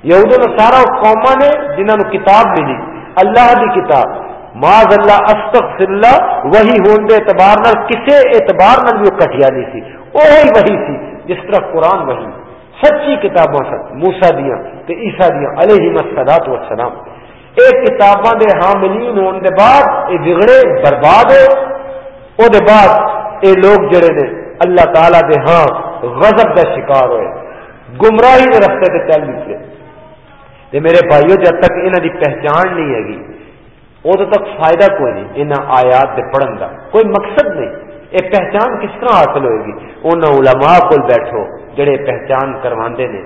یہود نسارا قوما نے جنہوں نے کتاب ملی، اللہ کی کتاب۔ معذ اللہ استغفر اللہ وہی ہون دے اعتبار نال، کسے اعتبار نال بھی وہ کٹیا نہیں سی۔ وہی وہی سی جس طرح قرآن وہی۔ سچی کتاباں سن موسا دیا عیسا دیا علیہ مسدات وسلام یہ کتاباں دے حاملین ہونے دے بعد یہ بگڑے برباد ہو او دے بعد یہ لوگ جڑے نے، اللہ تعالی دے ہاں غضب کا شکار ہوئے۔ گمراہی کے رستے تے چل نکلے۔ تے میرے بھائیو، جب تک انہوں دی پہچان نہیں ہے گی ادو تک فائدہ کوئی نہیں ان آیات دے پڑھن کا کوئی مقصد نہیں۔ یہ پہچان کس طرح حاصل ہوئے گی؟ ان علماء کو بیٹھو، جڑے پہچان کروا نے،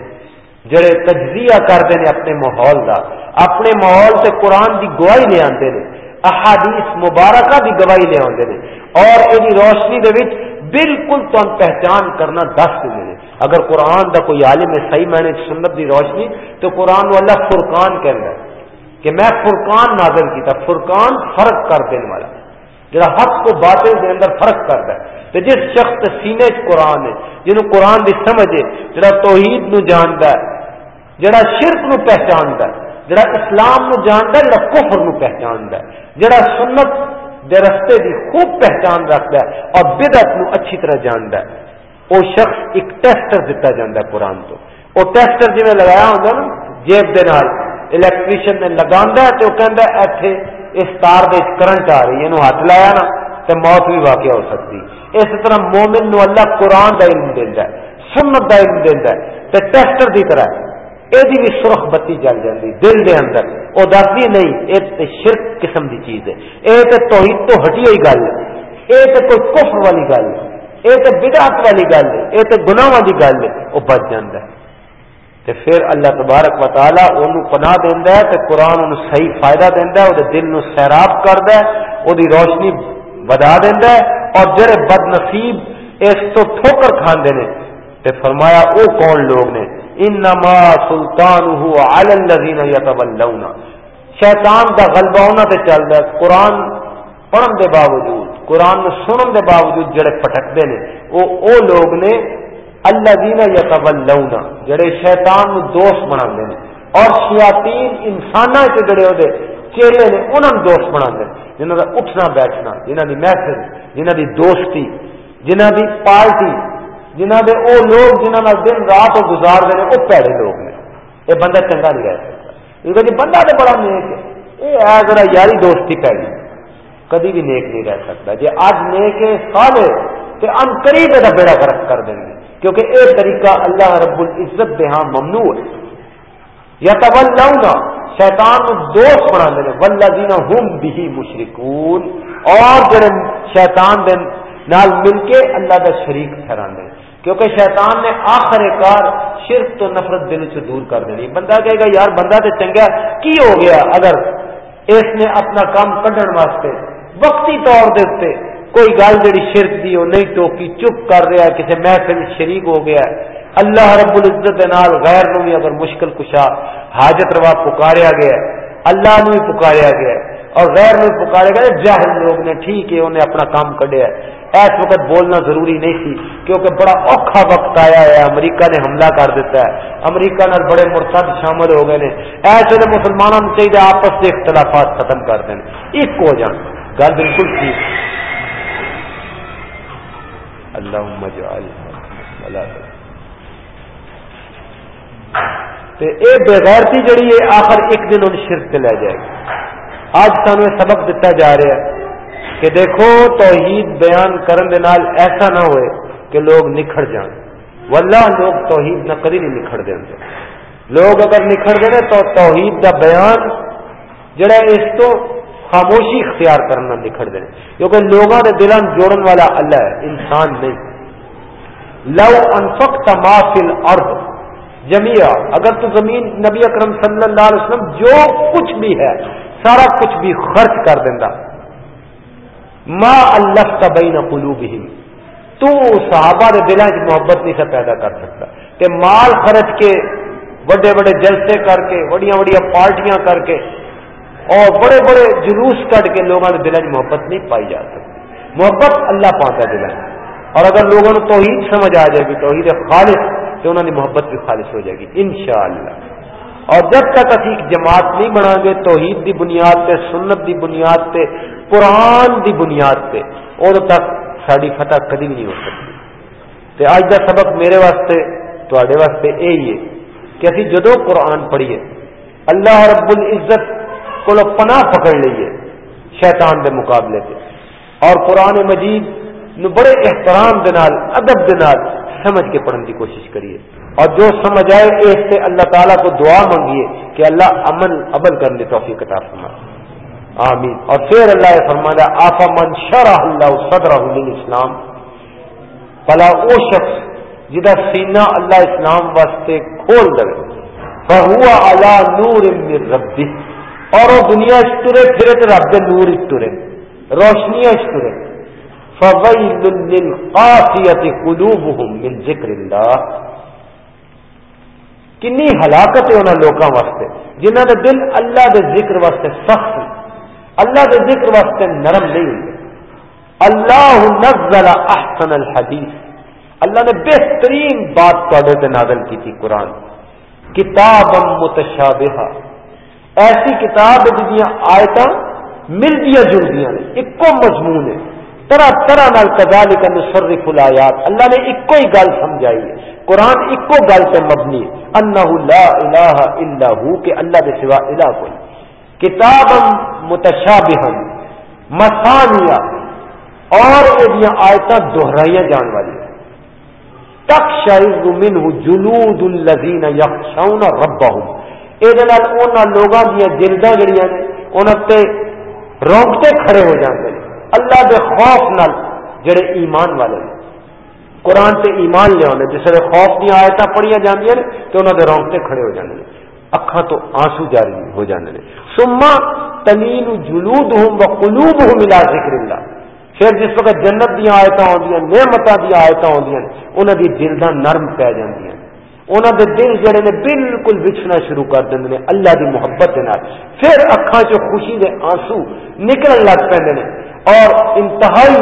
جڑے تجزیہ کرتے ہیں اپنے ماحول کا اپنے ماحول سے قرآن کی گواہی لے آتے ہیں احادیث مبارکہ کی گواہی لے آتے ہیں اور یہ روشنی دے وچ بالکل تم پہچان کرنا دس دیں اگر قرآن کا کوئی عالم ہے، صحیح میں نے سنت دی روشنی، تو قرآن والا فرقان کہہ کہ میں فرقان نازل کیتا، فرقان فرق کر دینے والا۔ جڑا حق کو باطل دے اندر فرق کرتا ہے۔ تو جس شخص سینے قرآن ہے، جنہوں قرآن دی سمجھے جڑا توحید نو جانتا ہے، جڑا شرک نو پہچانتا ہے، جڑا اسلام نو جانتا ہے، جڑا کفر نو پہچانتا ہے۔ جڑا سنت دے رستے دی خوب پہچان رکھتا ہے اور بدعت نو اچھی طرح جانتا ہے۔ وہ شخص ایک ٹیسٹر دیتا جاتا ہے قرآن تو وہ ٹیسٹر جی لگایا ہوتا نا جیب دے نال الیکٹریشن نے لگا ہے تو کہہ ایتھے اس تار کرنٹ آ رہی ہے یہ ہاتھ لایا نا تو موت بھی واقع ہو سکتی اس طرح مومن نو اللہ قرآن دا علم دینا ہے سنت دا علم دینا ہے تے ٹیسٹر دی طرح یہ بھی سرخ بتی جل جاتی دل دے اندر وہ دستی نہیں یہ شرک قسم کی چیز ہے یہ تو ہٹی ہوئی گل ہے یہ تو کوئی کفر والی گل ہے یہ تو بدعت والی گل ہے یہ تو گناہ والی گل ہے وہ بچ جاتا ہے۔ تو پھر اللہ تبارک و تعالیٰ انہوں پناہ دینا ہے تو قرآن انہوں صحیح فائدہ دینا ہے وہ دل نو سیراب کرتا ہے وہ روشنی بدا دینا ہے۔ اور جڑے بد نصیب اس تو ٹھوکر کھانے نے، تے فرمایا او کون لوگ نے؟ انما سلطان الذین یتولون۔ شیطان دا غلبہ انہاں تے چلدا ہے، قرآن پڑھن دے باوجود۔ قرآن نو سنن دے باوجود جڑے پٹکدے نے او او لوگ نے الذین یتولون، جڑے شیطان نو دوست بناندے نے اور شیاطین انساناں تے جڑے اودے چیلے نے انہاں نو دوست بناندے نے جنہاں دا اٹھنا بیٹھنا، جنہاں دی محفل، جنہاں دی دوستی، جنہاں دی پارٹی جنہ دے او لوگ جنہ دن رات گزار دے وہ پیڑے لوگ نے۔ یہ بندہ چنگا نہیں رہ سکتا۔ جی بندہ تو بڑا نیک ہے۔ یہ ہے، ذرا یاری دوستی پیڑی۔ کدی بھی نیک نہیں رہ سکتا۔ جی اج نیک سالے تو ان قریب کا بیڑا کرک کر دیں گے۔ کیونکہ یہ طریقہ اللہ رب العزت دے ہاں ممنوع ہے۔ یا تول شیطان دوست بنا دے ولہ دینا ہم بھی مشرقون اور جڑے شیطان دے نال مل کے اللہ کا شریک ٹھہرا دیں کیونکہ شیطان نے آخر کار شرک تو نفرت دل سے دور کر دینی۔ بندہ کہے گا، یار، بندہ تو چنگا کی ہو گیا؟ اگر اس نے اپنا کام کڈن واسطے وقتی طور دے کوئی گل جڑی شرک دی ہو نہیں، ٹوکی چپ کر رہا ہے، کسی محفل شریک ہو گیا ہے۔ اللہ رب العزت نال غیر نو بھی اگر مشکل کشا حاجت روا پکاریا گیا ہے، اللہ نو بھی پکاریا گیا ہے۔ اور غیر میں پکارے گا جاہل لوگ نے ٹھیک ہے، انہیں اپنا کام کڈیا اس وقت بولنا ضروری نہیں تھی کیونکہ بڑا اوکھا وقت آیا ہے۔ امریکہ نے حملہ کر دیتا ہے۔ امریکہ نال بڑے مرتد شامل ہو گئے ایسے مسلمانوں چاہیے، آپس کے اختلافات ختم کر دیں ایک ہو جان۔ گل بالکل ٹھیک۔ اللہ بےغیرتی جڑی ہے، آخر ایک دن ان شرک سے لے جائے گی۔ آج سانو سبق دتا جا رہا ہے کہ دیکھو، توحید بیان کرن دے نال ایسا نہ ہوئے کہ لوگ نکھڑ جان۔ واللہ لوگ توحید نہ کری نہیں نکھڑ دیں لوگ اگر نکھڑ دے تو توحید دا بیان جڑا اس تو خاموشی اختیار کرنا نکھڑ دیں کیونکہ لوگوں نے دلان جوڑن والا اللہ ہے، انسان نہیں۔ لو انفق تمافل ارد جمیا اگر تو زمین نبی اکرم صلی اللہ علیہ وسلم جو کچھ بھی ہے، سارا کچھ بھی خرچ کر دینا ماں اللہ کا بین قلوب ہی تو صحابہ کے دلوں کی محبت نہیں سے پیدا کر سکتا۔ کہ مال خرچ کے بڑے بڑے جلسے کر کے بڑی بڑی پارٹیاں کر کے اور بڑے بڑے جلوس کٹ کے لوگوں کے دلوں محبت نہیں پائی جا سکتی۔ محبت اللہ پاتا دلوں اور اگر لوگوں کو توحید سمجھ آ جائے گی توحید خالص، تو انہوں نے محبت بھی خالص ہو جائے گی، انشاءاللہ۔ اور جب تک اسی جماعت نہیں بنا گے، توحید دی بنیاد تے، سنت دی بنیاد تے، قرآن دی بنیاد تے ادو تک ساری فتح کدی بھی نہیں ہو سکتی۔ تے اج کا سبق میرے واسطے تے واسطے یہی ہے کہ اسی جدو قرآن پڑھیے، اللہ رب العزت کو پناہ پکڑ لیے شیطان دے مقابلے سے۔ اور قرآن مجید نو بڑے احترام دنال ادب دنال سمجھ کے پڑھنے کی کوشش کریے۔ اور جو سمجھ آئے، اس سے اللہ تعالیٰ کو دعا مانگیے کہ اللہ امن ابل کرنے توفیق عطا فرما آمین۔ اور پھر اللہ فرمایا آفا من شرح اللہ صدر اسلام پلا وہ شخص جدا سینہ اللہ اسلام واسطے کھول دے بہوا اللہ نور ربی اور وہ دنیا ٹرے پھرے تو رب نور ٹرے روشنیاں ٹرے فویل للقاسیت قلوبهم من ذکر اللہ کنی ہلاکت ہے انہوں لوگوں واسطے جنہ دے دل اللہ دے ذکر واسطے سخت اللہ دے ذکر واسطے نرم نہیں ہوئے اللہ نزل احسن الحدیث اللہ نے بہترین بات تے نازل کی تھی قرآن کتاب متشابہ ایسی کتاب جہاں آیت ملدیا جلدیاں نے ایک مضمون ہے۔ طرح طرح نال کذالک نصرف الایات اللہ نے ایک ہی گل سمجھائی ہے۔ قرآن ایک گل پہ مبنی انہ لا الہ الا ہو، کہ اللہ دے سوا الہ کوئی کتاب متشابہ مسانیہ اور یہ آیت دہرائیاں جان والی تک شاہد من جلود الزین یکشاؤن ربا ہوں یہ لوگوں دیا جلدا جڑیاں نے انہوں تے رونگتے کھڑے ہو جاتے ہیں اللہ دے خوف نال جڑے ایمان والے ہیں قرآن سے ایمان لیا جس ویسے خوف دیا آیت پڑھیا جی تو انہوں کے رونگتے کھڑے ہو جانے اکھا تو آنسو جاری ہو جانے سما تمین جلود ہوں و قلوب ہوں ملا ذکر اللہ پھر جس وقت جنت دیا آیت آدی نعمت دیا آیت آدی انہوں کی جلدا نرم پی جی انہوں کے دل جڑے نے بالکل بچھنا شروع کر دیں اللہ کی محبت کے نال۔ پھر اکھا چ خوشی کے آنسو نکلن لگ پہ اور انتہائی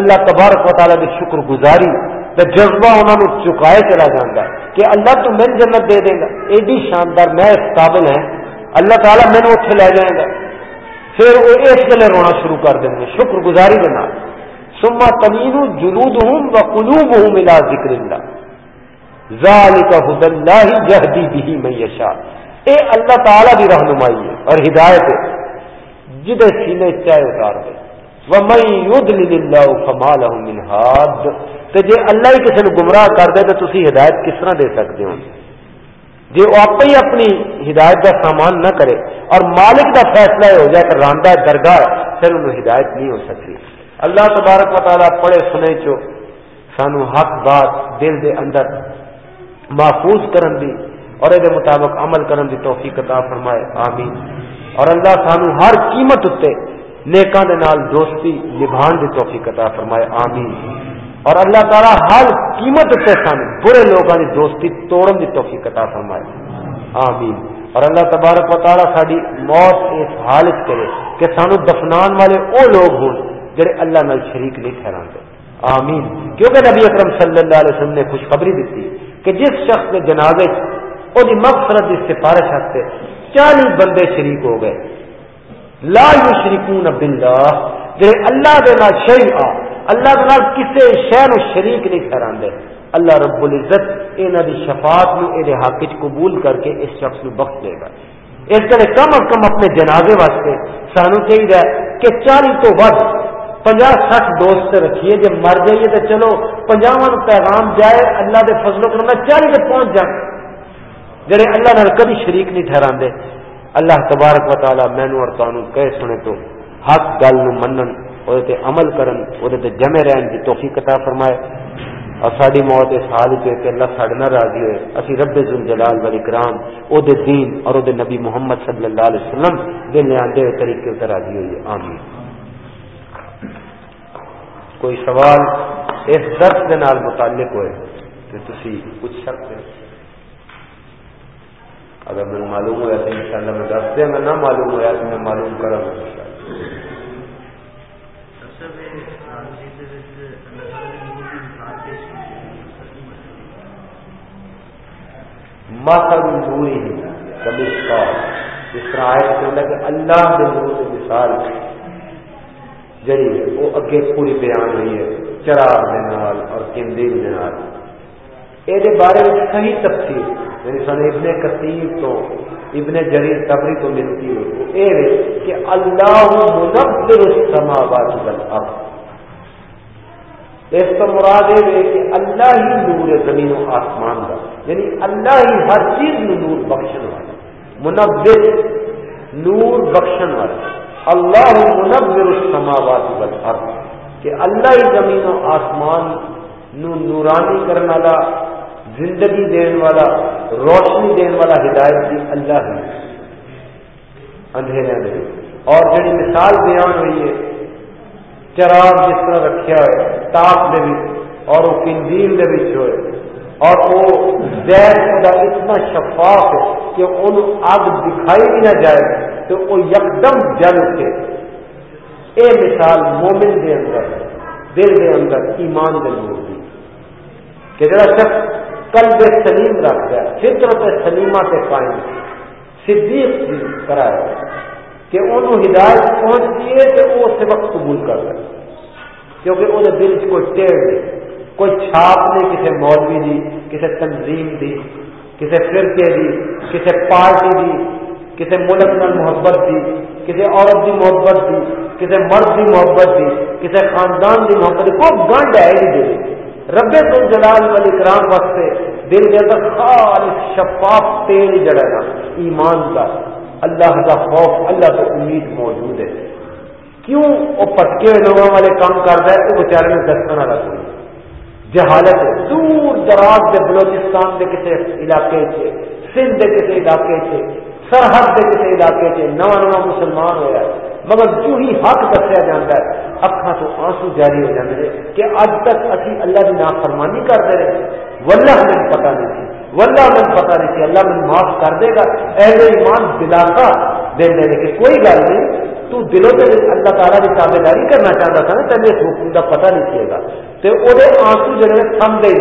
اللہ تبارک و تعالیٰ کی شکر گزاری تو جذبہ انہوں نے چکائے چلا جاتا ہے کہ اللہ تو میری جنت دے دے گا ایڈی شاندار میں اس قابل ہے اللہ تعالیٰ مینو اتنے لے جائے گا پھر وہ اس گلے رونا شروع کر دیں گے شکر گزاری کے نام سما تمین جلود ہوں و ذکر اللہ ذالک حد اللہ جہدی بھی میشا اے اللہ تعالیٰ کی رہنمائی ہے اور ہدایت ہے۔ جدے سینے چاہے اتار دے۔ وَمَن يُضْلِلِ اللَّهُ فَمَا لَهُ مِنْ هَادٍ تو جی اللہ ہی کسی نے گمراہ کر دے تو تھی ہدایت کس طرح دے سکتے ہو؟ جی وہ آپ ہی اپنی ہدایت کا سامان نہ کرے اور مالک کا فیصلہ ہو جائے کہ راندہ درگاہ پھر انہوں ہدایت نہیں ہو سکتی۔ اللہ تبارک و تعالیٰ پڑھے سنے چو سانو حق بات دل دے اندر محفوظ کرن دی اور یہ مطابق عمل کرن دی توفیق عطا فرمائے، آمین۔ اور اللہ سانو ہر قیمت اتنے نیکاں دے نال دوستی نبھان دی توفیق عطا فرمائے، آمین۔ اور اللہ تعالیٰ ہر قیمت سے سن برے لوگوں کی دوستی توڑن کی توفیق عطا فرمائے، آمین۔ اور اللہ تبارک و تعالیٰ ساری موت اس حالت کرے کہ سانو دفنان والے وہ لوگ ہوں جڑے اللہ نال شریک نہیں ٹھہرا آمین۔ کیونکہ نبی اکرم صلی اللہ علیہ وسلم نے خوشخبری دیتی کہ جس شخص کے جنازے وہ مقصد کی سفارش ہستے چالیس بندے شریک ہو گئے۔ لا یو شریکون باللہ جڑے اللہ دے نال شریک آ، اللہ تعالیٰ کسی شہر شریک نہیں ٹھہرا اللہ رب العزت یہاں کی شفاعت نو یہ حق قبول کر کے اس شخص نو بخش دے گا۔ اس طرح کم از کم اپنے جنازے واسطے سانو چاہیے کہ چالی تو ود پنجا سٹھ دوست رکھیے، جب مر جائیے تو چلو پنجاو پیغام جائے، اللہ کے فضل کرنا چالی تک پہنچ جائیں جڑے اللہ نال کبھی شریک نہیں ٹھہرا اللہ تبارک و تعالیٰ مینو اور تمہوں کہ سنے تو حق گل منن اور تے عمل کرن جمے رہن کی توفیق عطا فرمائے۔ اور ساری موت اس حال پہ کہ اللہ سارے نہ راضی ہوئے۔ اسی رب ذل جلال والی کرام او دے دین اور او دے نبی محمد صلی اللہ علیہ وسلم دے لے آندے طریقے اتر راضی ہوئی آمین۔ کوئی سوال اس درد کے نال متعلق ہوئے تو تسی پوچھ سکتے اگر میں معلوم ہوا تو انشاءاللہ میں دس دیا میں نہ معلوم ہوا تو میں معلوم کروں گا۔ مثل نوری کبھی جس طرح آئے کہ اللہ کے نور مثال۔ جڑی وہ اگے پوری بیان ہوئی ہے، چراغ کے نال اور کندیل کے نال۔ یہ بارے میں صحیح تفصیل یعنی سن ابن کثیر تو، ابن جریر تبری تو ملتی ہے۔ وہ یہ کہ اللہ منبر السماوات والارض۔ اس کا مراد یہ ہے کہ اللہ ہی نور زمین و آسمان کا یعنی اللہ ہی ہر چیز میں نور بخشن والا۔ منور نور بخشن والا۔ اللہ منور السماوات والارض، کہ اللہ ہی زمین و آسمان نو نورانی کرنے والا، زندگی دین والا، روشنی دین والا ہدایت کی اللہ ہی اندھیرے اندھیرے اور جڑی مثال بیان ہوئی ہے، چراغ جس طرح رکھا ہے تاپ دے اور وہ کنجیل دے ہوئے، اور وہ زیر کا اتنا شفاف ہے کہ ان آگ دکھائی بھی نہ جائے۔ تو وہ یکدم جل اٹھے اے مثال مومن دے اندر، دل دے اندر ایمان دے نور دی۔ کہ جڑا شخص کل بے سلیم رکھ گیا فطرت سلیمہ سے قائم۔ صدیق کرائے کہ انہوں ہدایت پہنچتی ہے تو وہ اسے وقت قبول کر سکے کیونکہ وہ دل چ کوئی ٹیڑھ نہیں، کوئی چھاپ نہیں کسی مولوی دی کسی تنظیم دی کسی فرقے دی کسی پارٹی دی۔ کسی ملک میں محبت دی کسی عورت دی محبت دی کسی مرد دی محبت دی کسی خاندان دی محبت دی کوئی گنڈ ہے نہیں دے رب تو جلال والی کرام واسطے دل کے اندر خالص شفاف تیل جڑا نا، ایمان کا اللہ کا خوف، اللہ تو امید موجود ہے۔ کیوں وہ پٹکے ہوئے لوگوں والے کام کرتا ہے؟ وہ بچارے میں دستوں والا کوئی جہالت دور دراز کے بلوچستان کے کسی علاقے سے، سندھ کے کسی علاقے سے سرحد کے کسی علاقے سے نواں نواں مسلمان ہوا مگر جو ہی حق دسیا جاتا ہے اکھا تو آنسو جاری ہو جاتے ہیں کہ اج تک اسی اللہ کی نافرمانی کرتے رہے۔ ولہ ہمیں پتا نہیں تھی ولہ ہمیں پتا نہیں تھی، اللہ میں معاف کر دے گا۔ اہل ایمان دلاسا دے دے کہ کوئی گل نہیں، تو دلوں سے اللہ تعالیٰ کی تابے داری کرنا چاہتا تھا نا تین اس حکم کا پتا نہیں چاہے گا۔ تو وہ آنسو جڑے تھمتے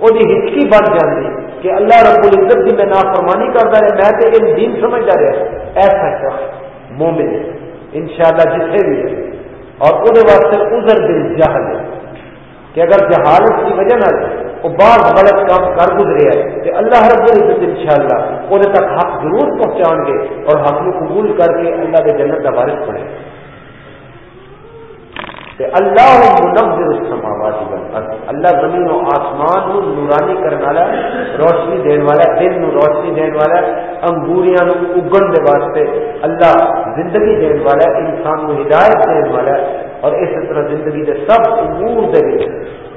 وہ ہچکی بن جاتی کہ اللہ رب العزت کی میں نافرمانی کرتا رہے میں تو یہ دین سمجھتا رہا ایسا شخص مومن انشاءاللہ جتنے بھی ہے۔ اور وہ واسطے ادھر دل جہل ہے۔ کہ اگر جہالت کی وجہ نہ وہ بعض غلط کام کر گزرے ہے کہ اللہ رب العزت ان شاء اللہ تک حق ضرور پہنچان گے اور حق کو قبول کر کے اللہ کے جنت کا وارث پڑے کہ اللہ منظر السماوات والارض، اللہ زمین و آسمان نو نورانی کرنے والا روشنی دین والا دن نو روشنی دین والا انگوریاں نو اگن دے واسطے اللہ زندگی دین والا انسان نو ہدایت دین والا اور اس طرح زندگی دے سب امور دے وچ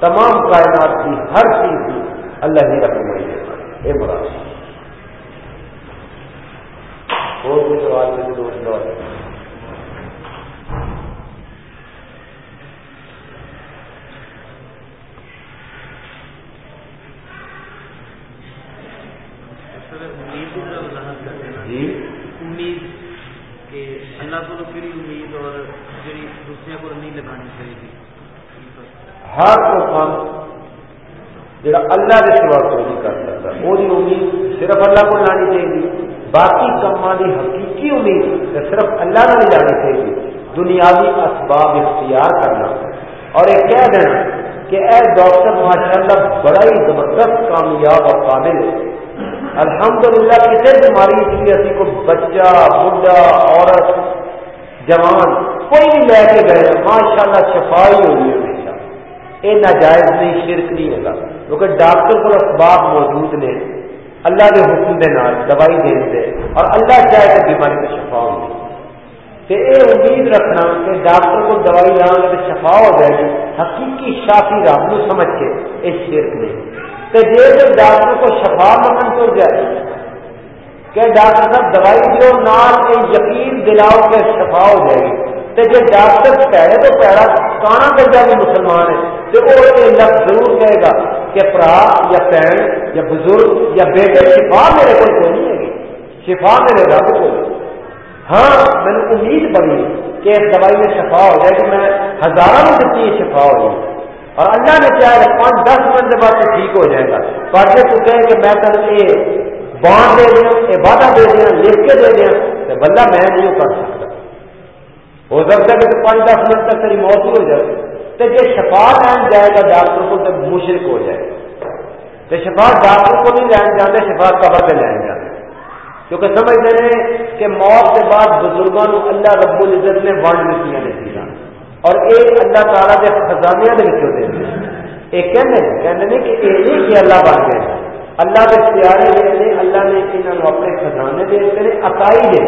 تمام کائنات کی ہر چیز کی اللہ ہی رکھنے یہ مراد۔ اور کوئی سوال مجھے دوست سوال جی۔ امید کہ اللہ کو کہڑی امید اور دوسرے کو نہیں لگانی چاہیے ہر وہ کام جڑا اللہ کے سوا کوئی نہیں کر سکتا۔ وہ امید صرف اللہ کو لانی چاہیے باقی کما کی حقیقی امید صرف اللہ کو لانی چاہیے دنیاوی اسباب اختیار کرنا۔ اور یہ کہہ دینا کہ اے ڈاکٹر ماشاء اللہ بڑا ہی زبردست کامیاب اور قابل ہے۔ الحمدللہ کسی بیماری کی اسی کو بچہ بڈا عورت، جوان، کوئی بھی لے کے گئے ماشاء اللہ صفائی ہوئی ہمیشہ۔ یہ ناجائز نہیں، شرک نہیں ہوگا۔ کیونکہ ڈاکٹر کو اسباب موجود نے۔ اللہ کے حکم دے نال، دوائی دے دے۔ اور اللہ چاہے تو بیماری کا شفا ہوگی تو یہ امید رکھنا کہ ڈاکٹر کو دوائی لاؤں گے تو شفا ہو جائے گی۔ حقیقی شافی رب سمجھ کے اس شرک نہیں۔ کہ جی ڈاکٹر کو شفا منگن تر جائے، کہ ڈاکٹر صاحب دوائی دیو نال کے یقین دلاؤ کے شفا ہو جائے۔ گی تو جی ڈاکٹر پیڑے تو پیڑا کانا کر جائے مسلمان ہے تو وہ یہ لفظ ضرور کہے گا کہ پرا یا پین یا بزرگ یا بیٹے، شفا میرے کو نہیں ہے۔ شفا میرے رب کو ہاں میں نے امید بنی کہ اس دوائی میں شفا ہو جائے گی میں ہزاروں میں دیتی شفا ہو جائے۔ اور اللہ نے چاہے پانچ دس منٹ کے بعد تو ٹھیک ہو جائے گا۔ پر جی تو کہیں کہ میں تر یہ بانڈ دے دیا یہ وعدہ دے دیا، لکھ کے دے دیا۔ تو بندہ میں نہیں کر سکتا ہو سکتا ہے کہ پانچ دس منٹ تک تیری موت ہو جائے۔ تو جی شفا لین جائے گا ڈاکٹر کو تو مشرق ہو جائے۔ گا تو شفا ڈاکٹر کو نہیں لین جاتے شفا قبر پہ لین جاتے۔ کیونکہ سمجھتے ہیں کہ موت کے بعد بزرگوں اللہ رب العزت نے ونڈ دیتی ہیں اور ایک اللہ تعالیٰ کے خزانے کے بچوں دے یہ کہنے کہنے کہ یہ نہیں کہ اللہ بن گئے۔ اللہ کے پیارے جڑے نے یعنی اللہ نے انہوں اپنے خزانے دے دیتے یعنی ہیں اکائی دے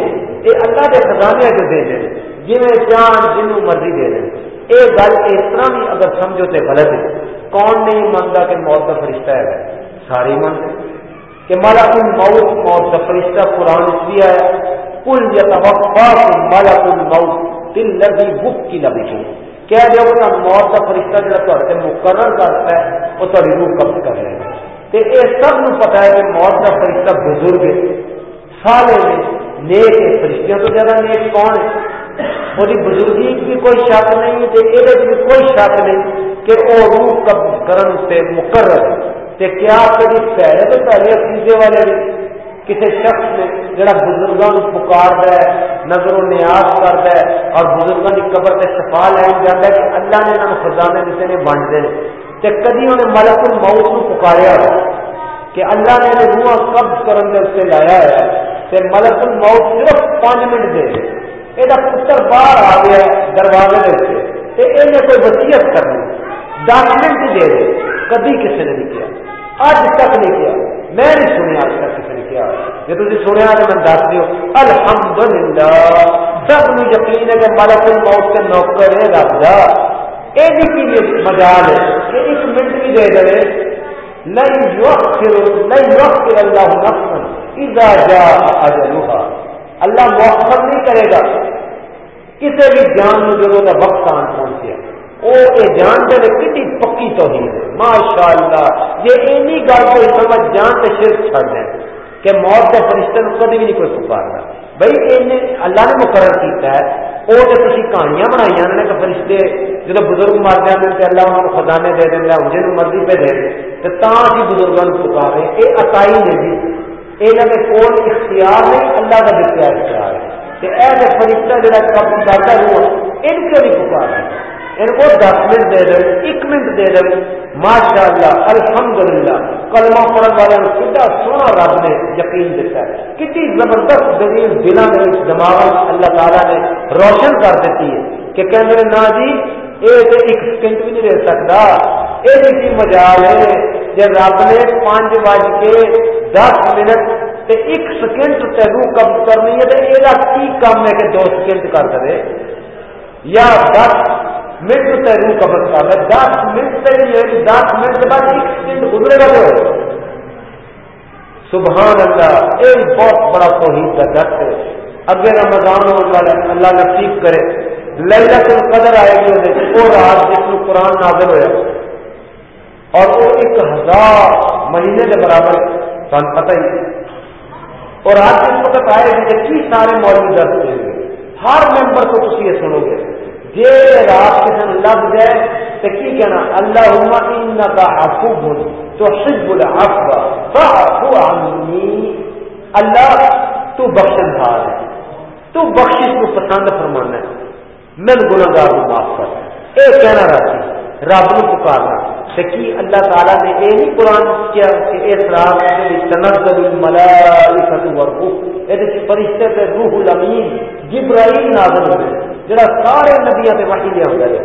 یہ اللہ کے خزانے جو دے دیں جی جان، جنوں مرضی دے دیں یہ گل اس طرح بھی اگر سمجھو تو غلط ہے۔ کون نہیں مانتا کہ موت کا فرشتہ ہے؟ سارے مانتے کہ مالا کل موت موت کا فرشتہ قرآن اس بھی آیا کل یا تبقا مالا کل موت دل لگی بک کی لبی کو کہہ دو کہ موت کا فرشتہ جڑا تے مقرر کرتا ہے، وہ تاری روح قبض کر لے گا۔ تے اے سب نو پتا ہے کہ موت کا فرشتہ بزرگ ہے۔ سالے نے نیک ہے، فرشتیاں تو زیادہ نیک کون ہے؟ وہ بزرگی کی کوئی شک نہیں تے اے بھی کوئی شک نہیں کہ وہ روح قبض کرن سے مقرر ہے۔ تے کیا کبھی پہلے تو پہلے عقیدے والے کسی شخص نے جڑا بزرگوں پکار ہے نظر و نیاز کرتا ہے اور بزرگوں کی قبر سے شفا لین جاتا ہے کہ اللہ نے انہوں خزانے دیتے نے بنتے ہیں تے کدی انہیں ملک الموت کو پکاریا ہو کہ اللہ نے انہیں روح قبض کرنے کے اسے لایا ہے۔ تے ملک الموت صرف پانچ منٹ دے یہ پتر باہر آ گیا دروازے کے اتنے تے انہیں کوئی وسیعت کرنی، دس منٹ دے دے، کدی کسی نے نہیں کیا۔ اج تک نہیں کیا۔ میں نہیں سنیا اج تک کسی نے کیا۔ جی تھی سنیا تو میں دس دیو الحمد للہ سب نو یقین ہے کہ ملک الموت کے نوکر ہے رب کا یہ بھی مجال ہے کہ ایک منٹ بھی دے دے۔ نہیں یوخر نہیں یوخر اللہ نفسن اذا جاء اجلها۔ اللہ موخر نہیں کرے گا۔ کسی بھی جان جب وقت آن وہ یہ جانتے ہیں کتنی پکی تو ہے۔ ماشاء اللہ یہ اینی گل کوئی سمجھ جان تو شرک چھڑ دیں کہ موت کے فرشتے کدی بھی نہیں کوئی پکارنا بھائی اللہ نے مقرر کیتا ہے، وہ تو تھی کہانیاں بنائی نے کہ فرشتے جب بزرگ مر جاتے ہیں اللہ انہوں نے خزانے دے دیں جن مرضی پہ دے دیں تو اسی بزرگوں کو پکار رہے یہ اکائی نے بھی یہاں کے کول اختیار نہیں، اللہ کا دکھا اختیار ہے۔ کہ ایسے فرشتہ جڑا کب کرتا ہوا ان کو نہیں پکار رہے ان کو دس منٹ دے دیں ایک منٹ دے دیں ماشاء اللہ الحمد للہ کلمہ پڑھنے والے کتنا سونا رب نے یقین دیتا ہے۔ کتنی زبردست دلیل دلوں میں دماغ اللہ تعالیٰ نے روشن کر دیتی ہے کہ کہتے نا جی یہ ایک سیکنڈ بھی نہیں رہ سکتا۔ یہ کسی جی، جی، مجال ہے۔ جب رب نے پانچ بج کے دس منٹ تے ایک سیکنڈ تے روح قبض کرنی ہے تو یہ کی کام ہے کہ دو سیکنڈ کر دے؟ یا دس منٹ سے روح قبض کر رہا دس منٹ سے نہیں ہے، دس منٹ کے بعد ایک سیکنڈ گزرے گا تو سبحان اللہ، ایک بہت بڑا توحید کا درد ہے۔ اگے رمضان ہونے والا اللہ نصیب کرے۔ للت القدر آئے گی وہ رات جس میں قرآن نازل ہوا اور وہ ایک ہزار مہینے کے برابر سن پتہ ہی اور آج جس وقت آئے گی کہ سارے مولوی درد دیں گے ہر ممبر کو تھی یہ سنو گے۔ جی رات کسی لگ جائے تو کی کہنا اللہ ان کا حقوق تو حب الحق اللہ، تو بخشن ہار ہے۔ تو بخش کو پسند فرمانا ہے۔ میں گناگار کو معاف کر۔ یہ کہنا راتی رب نو پکارنا۔ سکی اللہ تعالیٰ نے یہ نہیں قرآن کیا کہ اس رات تنزل الملائکۃ والروح۔ یہ فرشتے تے روح الامین جبرائیل نازل ہوئے جڑا سارے نبیاں تے وحی لیا ہوتا ہے۔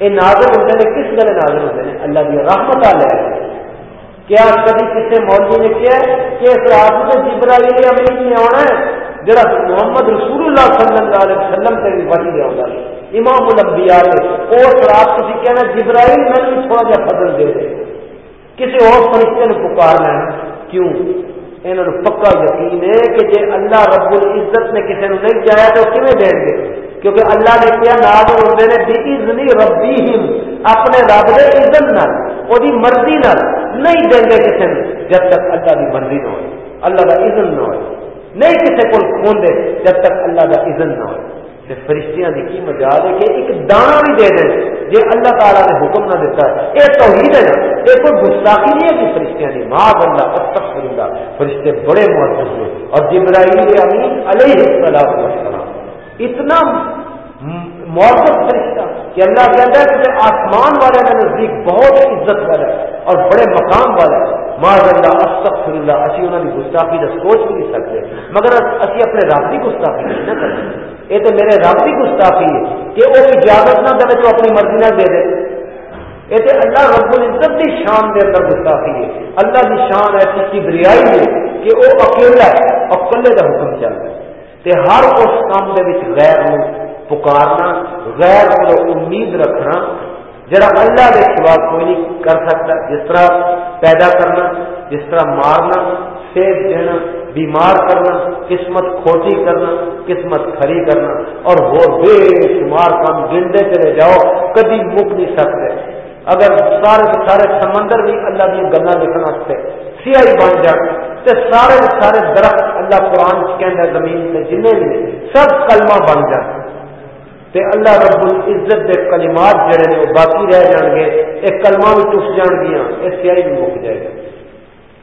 یہ نازل ہوتے ہیں کس گلے نازل ہوتے ہیں اللہ کی رحمت لے کیا کبھی کسی مولوی نے کیا کہ اس رات میں جبرائیل امین نے آنا ہے، جڑا محمد رسول اللہ صلی اللہ علیہ وسلم سے بھی وحی لیا ہوتا ہے امام الانبیاء نے اس رات تھی کہنا جبرائیل میں بھی تھوڑا جا فضل دے دے۔ کسی اور فرشتے نے پکار لینا۔ کیوں؟ انہوں نے پکا یقین ہے کہ جی اللہ رب العزت نے کسی نے نہیں چاہیا تو کیون دیں گے کیونکہ اللہ نے کیا ناز ہوتے ہیں بزنی ربی ہی اپنے رب کے عزت نال وہ مرضی نال۔ نہیں دیں گے کسی نے جب تک اللہ کی مرضی نہ ہو۔ اللہ کا عزت نہ ہو۔ نہیں کسی کو خون دے جب تک اللہ کا عزت نہ ہو۔ فرشتیاں کی کی مجال ہے کہ ایک دانا بھی دے دیں۔ جی اللہ تعالیٰ نے حکم نہ دیتا ہے یہ توحید ہے نا یہ کوئی گستاخی نہیں ہے کہ فرشتیاں نہیں ماں بندہ اب تک فرندہ فرشتے بڑے محسوس ہیں۔ اور جبرائیل امین علیہ السلام۔ اتنا معذب فرشتہ کہ اللہ کہتا ہے کہ آسمان والے کا نزدیک بہت عزت والا ہے اور بڑے مقام والا ہے۔ ماض اللہ استغفر اللہ اسی انہوں نے گستاخی کا سوچ بھی نہیں سکتے۔ مگر اسی اپنے رب کی گستاخی نہیں نہ کرتے۔ یہ تو میرے رب کی گستاخی ہے کہ وہ اجازت نہ دے تو اپنی مرضی نہ دے دے۔ یہ تو اللہ رب العزت کی شان دے اندر گستاخی ہے۔ اللہ کی شان ایسی کی بریائی ہے کہ وہ اکیلا ہے اور کلے کا حکم چلتا ہے۔ ہر اس کام کے غیر پکارنا، غیر کو امید رکھنا جرا اللہ کے سوا کوئی نہیں کر سکتا، جس طرح پیدا کرنا، جس طرح مارنا صحت دینا، بیمار کرنا، قسمت کھوٹی کرنا، قسمت کھری کرنا، اور وہ بے شمار کام گنتے چلے جاؤ، کبھی مک نہیں سکتے۔ اگر سارے سارے سمندر بھی اللہ کی گلا لکھنا سے سیائی بن جائے تو سارے سارے درخت اللہ قرآن کے زمین سے جن بھی، سب کلمہ بن جائے تے اللہ رب العزت دے کلمات جڑے نے وہ باقی رہ جان گے، ایک کلمہ بھی ٹوٹ جان گیا اس سیائی بھی مک جائے گا۔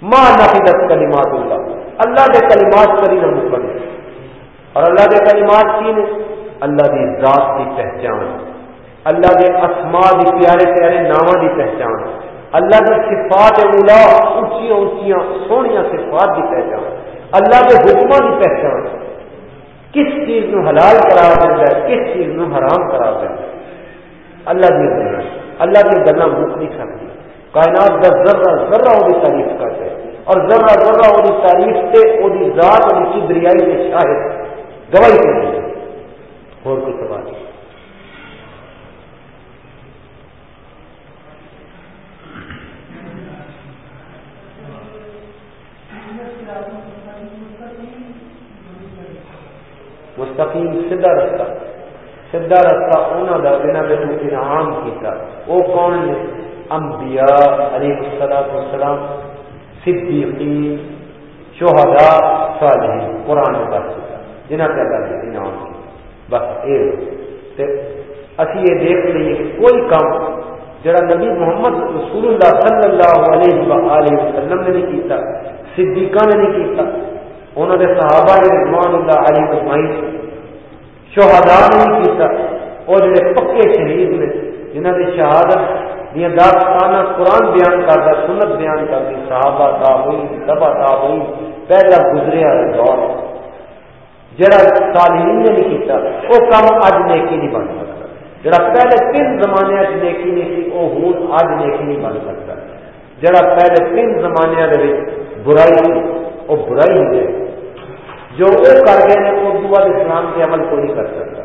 ماں نفیدت کلمات اللہ۔ اللہ دے کلمات کری نہ مکن اور اللہ دے کلمات کی نے؟ اللہ دی ذات کی پہچان۔ اللہ دے اسماء دی پیارے پیارے نامہ دی پہچان۔ اللہ دی صفات اولا اونچیاں اونچیاں سونیاں صفات دی پہچان۔ اللہ دے حکمہ دی پہچان۔ کس چیز نو حلال کرا دینا ہے، کس چیز نو حرام کرا دینا ہے۔ اللہ کی گلا اللہ کی گلا مک نہیں سکتی۔ کائنات کا ذرہ ذرہ وہ تعریف کرتے اور ذرہ ذرہ وہ تعریف سے وہ ذات اور چدریائی کے شاہد گواہی کرتے اور کوئی سوال نہیں۔ Thank you. مستقیم سیدھا رستہ. سیدھا رستہ انہوں کا جنہوں نے انعام کیتا. وہ کون نے؟ انبیاء علیہ السلام والسلام، صدیقین، شہداء، صالحین، قرآن کا جنہوں نے اللہ نے انعام کی بس یہ اسی یہ دیکھ لیے کہ کوئی کام جڑا نبی محمد رسول اللہ صلی اللہ علیہ وآلہ وسلم نے نہیں کیتا، صدیقہ نے نہیں کیتا انہوں نے صحابہ رضوان اللہ علی مجمعین شہدا نہیں کیتا، اور جڑے پکے شہید نے جنہوں نے شہادت دیا داستانہ قرآن بیان کرتا سنت بیان کرتی صحابہ تا ہوئی دبا تا ہوئی پہلا گزریا دور۔ جڑا تعلیم نے نہیں کیتا، وہ کام اج نیکی نہیں بن سکتا۔ جڑا پہلے تین زمانے نیکی نہیں سی، وہ ہوں اج نیکی نہیں بن سکتا۔ جڑا پہلے تین زمانے برائی سی، وہ برائی ہی ہے جو وہ کر گئے ہیں وہ بعد اسلام کے عمل کو نہیں کر سکتا۔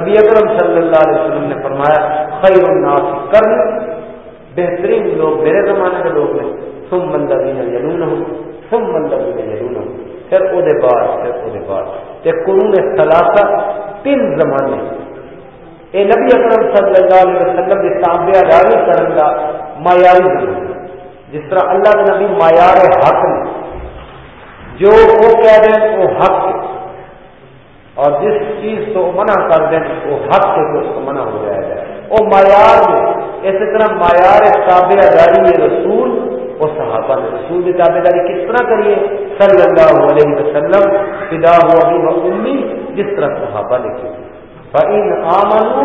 نبی اکرم صلی اللہ علیہ وسلم نے فرمایا، خیر الناس کرن بہترین لوگ میرے زمانے کے لوگ ہیں۔ تم بندہ بھی یلون ہو تم بندہ بھی یلون ہو پھر وہ بعد۔ پھر وہ بعد قرون ثلاثہ، تین زمانے۔ اے نبی اکرم صلی اللہ علیہ وسلم کی تابعہ داری کرن کا معیاری زمانہ جس طرح اللہ کے نبی معیار حق نے جو وہ کہہ دیں وہ حق اور جس چیز کو منع کر دیں وہ حق سے اس کو منع ہو جائے۔ گا وہ معیار میں اسی طرح معیار تابے داری رسول، وہ صحابہ نے۔ رسول کی تابے داری کس طرح کریے صلی اللہ علیہ وسلم، فدا ہو ابھی وہ امی، جس طرح صحابہ نے کی۔ فَإِنْ آمَنُوا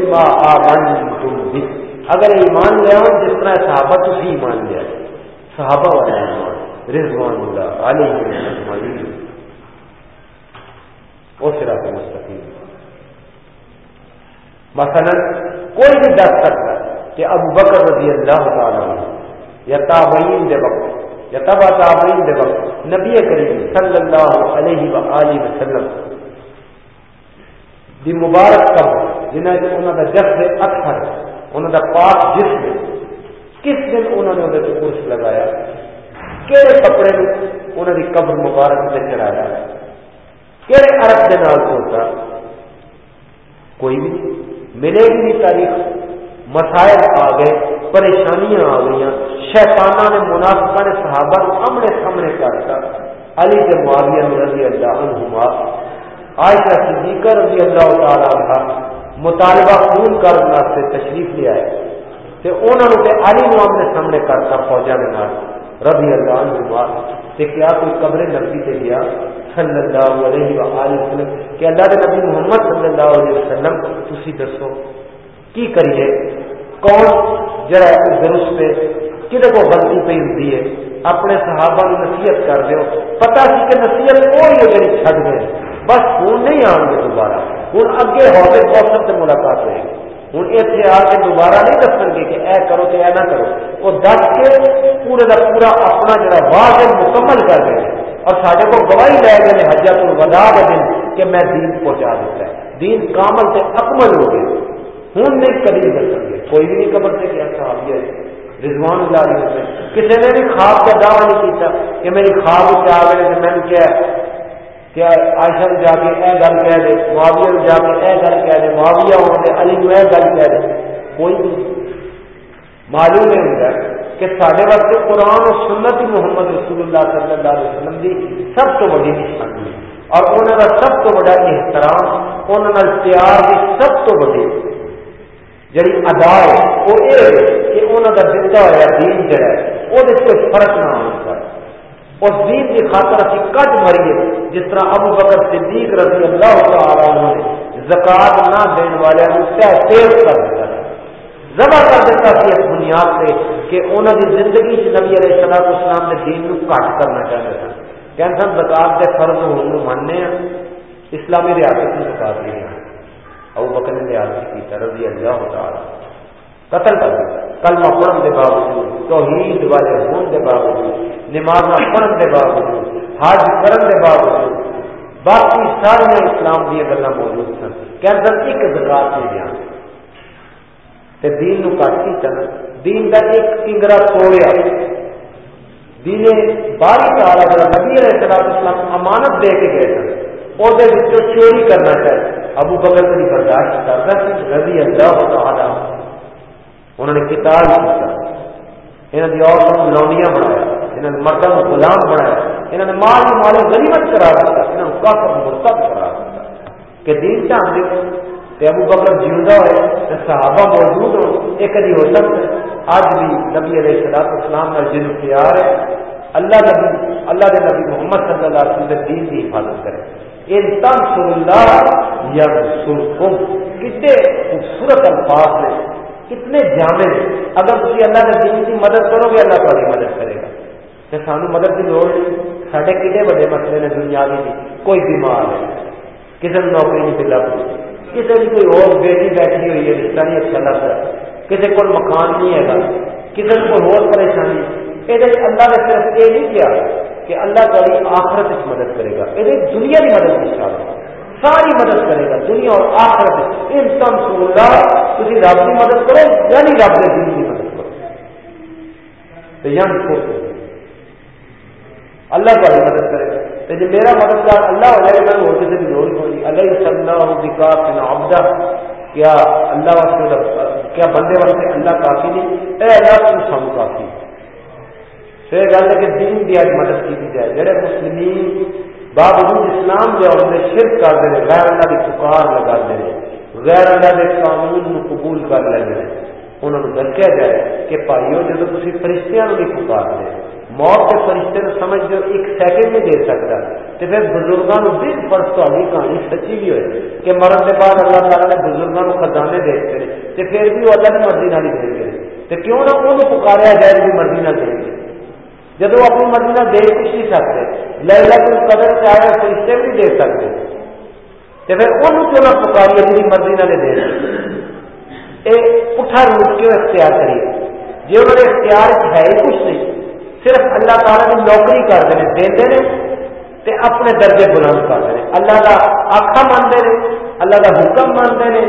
مَا آمَنْتُمْ بِهِ۔ اگر ایمان لے آؤ، جس طرح صحابہ تو بھی ایمان لے صحابہ والا ایمان۔ رضوان اللہ علیہ وہ صراط مستقیم. مثلا کوئی بھی دس سکتا کہ ابو بکر رضی اللہ تعالیٰ یا تابعین دے وقت، یا تبا تابعین دے وقت نبی کریم صلی اللہ علیہ وآلہ وسلم دی مبارک قبر، جنہیں انہوں کا جس اکثر، انہوں کا پاک جسم، کس دن انہوں نے انہوں کورس لگایا؟ کہڑے کپڑے انہوں کی قبر مبارک سے چڑھایا کہڑے ارب کے نام سوچا، کوئی بھی ملے گی نہیں تاریخ۔ مسائل آ گئے، پریشانیاں آ گئی شیطانہ نے منافقہ نے صحابہ آمنے سامنے کرتا علی کے معاویہ رضی اللہ عنہما، عائشہ صدیقہ رضی اللہ تعالی عنہ مطالبہ خون کرنے سے تشریف لے آئے۔ تے انہوں نے علی نو آمنے سامنے کرتا فوجا کے نام رضی اللہ عنہ کہ کیا کوئی قبر نبی سے گیا صلی اللہ علیہ وآلہ وسلم کہ اللہ کے نبی محمد صلی اللہ علیہ وسلم تسی دسو، کی کریے کون؟ جرا درست پہ، کدے کو غلطی پہ ہوتی ہے؟ اپنے صحابہ کی نصیحت کر دیو۔ پتا سی کہ نصیحت کوئی ہے جی چھڈ گئے۔ بس ہوں نہیں آن گے دوبارہ۔ ہوں اگے ہوگے کوشر سے ملاقات ہوئے۔ گی ہوں اتنے آ کے دوبارہ نہیں دس گے کہ اے کرو کہ اے نہ کرو۔ وہ دس کے پورے کا پورا اپنا جڑا واضح مکمل کر دیں اور سارے کو گواہی لے گئے حجت الوداع کے دن کہ میں دین پہنچا دیتا ہے۔ دین کامل سے اکمل ہو گئے ہوں نہیں کبھی نہیں کر سکتے۔ کوئی بھی نہیں خبر سے کیا صاحب یہ رضوان اللہ علیہ کسی نے بھی خواب کا دعویٰ نہیں کیا کہ میری خواب کیا گئے میں نے کیا کہ آشا جا کے اے گل کہہ دے، معاویہ جا کے اے گل کہہ دے، معاویہ ہو دے، علی میں اے گل کہہ دے، کوئی بھی معلوم نہیں ہوتا کہ سارے واسطے قرآن اور سنت محمد رسول اللہ صلی اللہ علیہ وسلم کی سب تو بڑی نشانی ہے۔ اور انہوں کا سب تو بڑا احترام انہوں پیار کی سب تو بڑی جڑی ادا ہے، وہ یہ ہے کہ انہوں کا دتا ہوا دین جڑا ہے، وہ کوئی فرق نہ ہوتا۔ ہے اس دین کی خاطر اسی کٹ مریے جس طرح ابو بکر صدیق رضی اللہ تعالی عنہ نے زکات نہ دین والے تیز کر دیتا ذبح کر دیتا سی اس بنیاد سے کہ انہوں کی زندگی سے نبی علیہ السلام اسلام نے دین کو کٹ کرنا چاہتے تھے کہتے سن زکات کے فرض ہونے ماننے ہیں اسلامی ریاست میں زکات نہیں ہے۔ ابو بکر نے ریاست کی رضی اللہ تعالی قتل کر دیتا کلمہ پڑھن دے باوجود، توحید والے ہون دے باوجود، نماز پڑھن دے باوجود، حج کرن دے باوجود، باقی سارے اسلام دیا گلا موجود سن۔ کہ ایک زکات نہیں دیا تے دین نو کٹ کی چل۔ دین دا ایک کنگرا توڑیا۔ دین باری تعالی جڑا نبی علیہ الصلوۃ والسلام امانت دے کے گئے سن۔ او دے وچوں چوری کرنا چاہے ابو بکر کو برداشت کرتا رضی اللہ تعالی انہوں نے کتاب کیا انہوں نے عورتوں کو لونیاں بنایا، انہوں نے مردوں کو غلام بنایا، انہوں نے مال کی مال غریبت کرا دیا، انہوں نے کافر مرتب کرا دیا۔ کہ دین چاہتے ہو کہ ابو بکر جیوندہ ہوئے کہ صحابہ موجود ہو ایک کدی ہو سکتا آج بھی نبی علیہ السلام اسلام کا جن تیار ہے۔ اللہ نبی، اللہ کے نبی محمد صلی اللہ علیہ وسلم دین کی حفاظت کرے۔ ان تنسر اللہ یا کتنے خوبصورت الفاظ ہیں۔ کتنے جامع اگر تھی اللہ کے دین کی مدد کرو گے، اللہ تاری مدد کرے گا۔ کہ سانو مدد کی لوڑ نہیں۔ سارے کتنے بڑے مسئلے نے دنیا کی کوئی بیمار ہے کسی نے نوکری نہیں ملا۔ کسی کی کوئی اور بیٹی بیٹھی ہوئی ہے، رشتہ نہیں اچھا لگتا۔ کسی کو مکان نہیں ہے۔ کسی کو کوئی اور پریشانی۔ یہ اللہ نے صرف یہ نہیں کیا کہ اللہ تعالی آخرت مدد کرے گا۔ یہ دنیا کی مدد کی شاید ساری مدد کرے گا، دنیا اور آخرت ان سم سولہ تھی رب کی مدد کرو یعنی رب نے دین کی مدد کرو۔ تو یعنی کو اللہ تعالی مدد کرے گا۔ تو جب میرا مددگار اللہ ہو جائے گا، وہ کسی بھی لوڑ ہوگی۔ اللہ صلی اللہ وکاس عبدہ، کیا اللہ واسطے کیا بندے واسطے اللہ کافی نہیں؟ اے اللہ تم سم کافی۔ پھر گل ہے کہ دین کی اج مدد کی جائے۔ جہے مسلم باوجود اسلام جو انہیں شرک کرتے ہیں، غیر اللہ کی پکار لگا دے غیر اللہ کے قانون کو قبول کر لیں گے۔ انہوں نے دسیا جائے کہ بھائیو جب تھی فرشتیاں نہیں پکار دے موت کے فرشتے نے سمجھ جو ایک سیکنڈ نہیں دے سکتا۔ تو پھر بزرگوں دل پر تاری کہانی سچی بھی ہوئے۔ کہ مرن کے بعد اللہ تعالیٰ نے بزرگوں کو خزانے دے دیتے تو پھر بھی وہ اللہ کی مرضی نہ دیں گے تو کیوں نہ انہوں پکاریا جائے بھی مرضی نہ دیں گے جب وہ اپنی مرضی نہ دے کچھ نہیں سکتے۔ لہلا کوئی قدر چاہے فرشتے بھی دے سکتے۔ تو پھر انہوں کیوں نہ پکاری اپنی مرضی نہ دے یہ پٹھا روٹ کیوں اختیار کریے جی انہوں نے اختیار ہے ہی کچھ نہیں۔ صرف اللہ تعالیٰ کی نوکری کرتے ہیں دے تے اپنے درجے بلند کرتے ہیں اللہ کا آخا مانتے ہیں اللہ کا حکم مانتے ہیں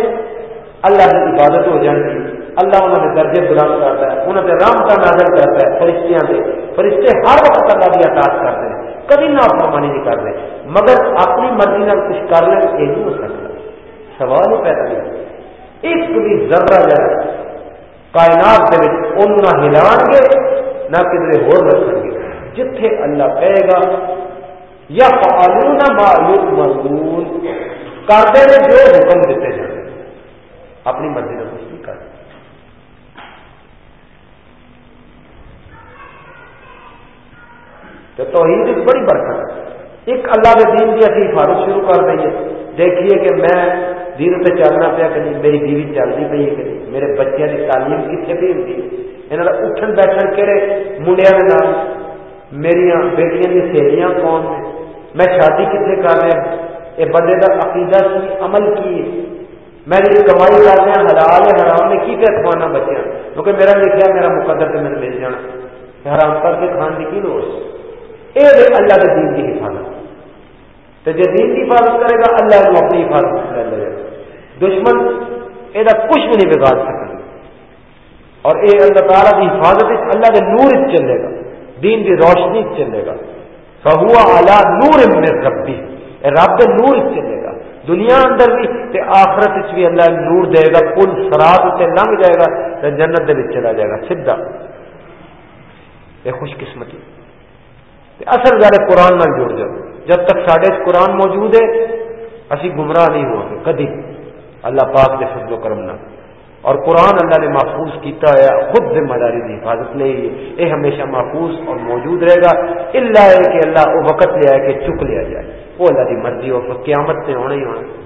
اللہ کی عبادت ہو جاتی اللہ انہوں نے درجے بلند کرتا ہے، انہوں نے رام کا نازل کرتا ہے فرشتیاں دے۔ فرشتے ہر وقت اللہ کی اطاعت کرتے ہیں، کبھی نہ فرمانی نہیں کرتے۔ مگر اپنی مرضی نہ کچھ کر لیں، یہ نہیں ہو سکتا۔ سوال ہی پیدا نہیں ایک بھی ذرہ جائے کائنات کے ان نہ ہلان گے، نہ کدھر ہو رکھیں گے۔ جتھے اللہ کہے گا یا فعلون ما یؤمرون کرتے ہیں جو حکم دیتے ہیں۔ اپنی مرضی کا کچھ نہیں کرتے تو توحید ایک بڑی برکت ہے۔ ایک اللہ کے دین کی اچھی حفاظت شروع کر دئیے۔ دیکھیے کہ میں دین پہ چلنا پیا کہ نہیں، میری بیوی چلتی پی ہے کہ نہیں؟ میرے بچوں کی تعلیم کتنے پہ ہوتی یہاں کا اٹھن بیٹھن کہڑے منڈیا کے نام میری بیٹیاں کی سہیلیاں کون نے؟ میں شادی کتنے کر رہا ہاں؟ یہ بندے کا عقیدہ کی عمل کی ہے؟ میں جی کمائی کر رہا ہاں، حلال ہے، حرام نے کی پہ کھوانا بچہ کیونکہ میرا لکھا میرا مقدر سے میرے مل جانا۔ حرام کر کے کھان کی کی لوڑ؟ یہ اللہ کے دین کی حفاظت۔ تو جب دین کی حفاظت کرے گا، اللہ کو اپنی حفاظت کر لے۔ گا دشمن یہ کچھ بھی نہیں بگاڑ سکے۔ اور یہ اللہ تعالیٰ کی حفاظت اللہ کے نور چلے گا۔ دین کی روشنی چلے گا۔ فہوا اعلیٰ نور ربی۔ رب نور چلے گا۔ دنیا اندر بھی تے آخرت بھی اللہ نور دے گا پل سراب سے لنگ جائے گا تو جنت دے چلا جائے گا۔ سیدھا یہ خوش قسمتی۔ اصل گل قرآن نال جڑ جاؤ۔ جب تک سڈے قرآن موجود ہے، اسی گمراہ نہیں ہوا گے کدی۔ اللہ پاک کے فضل و کرم نہ اور قرآن اللہ نے محفوظ کیتا ہے، خود ذمہ داری کی حفاظت لے یہ ہمیشہ محفوظ اور موجود رہے گا۔ اللہ ہے کہ اللہ وہ وقت لے آئے کہ چک لیا جائے۔ وہ اللہ کی مرضی ہو قیامت سے ہونا ہی ہونا۔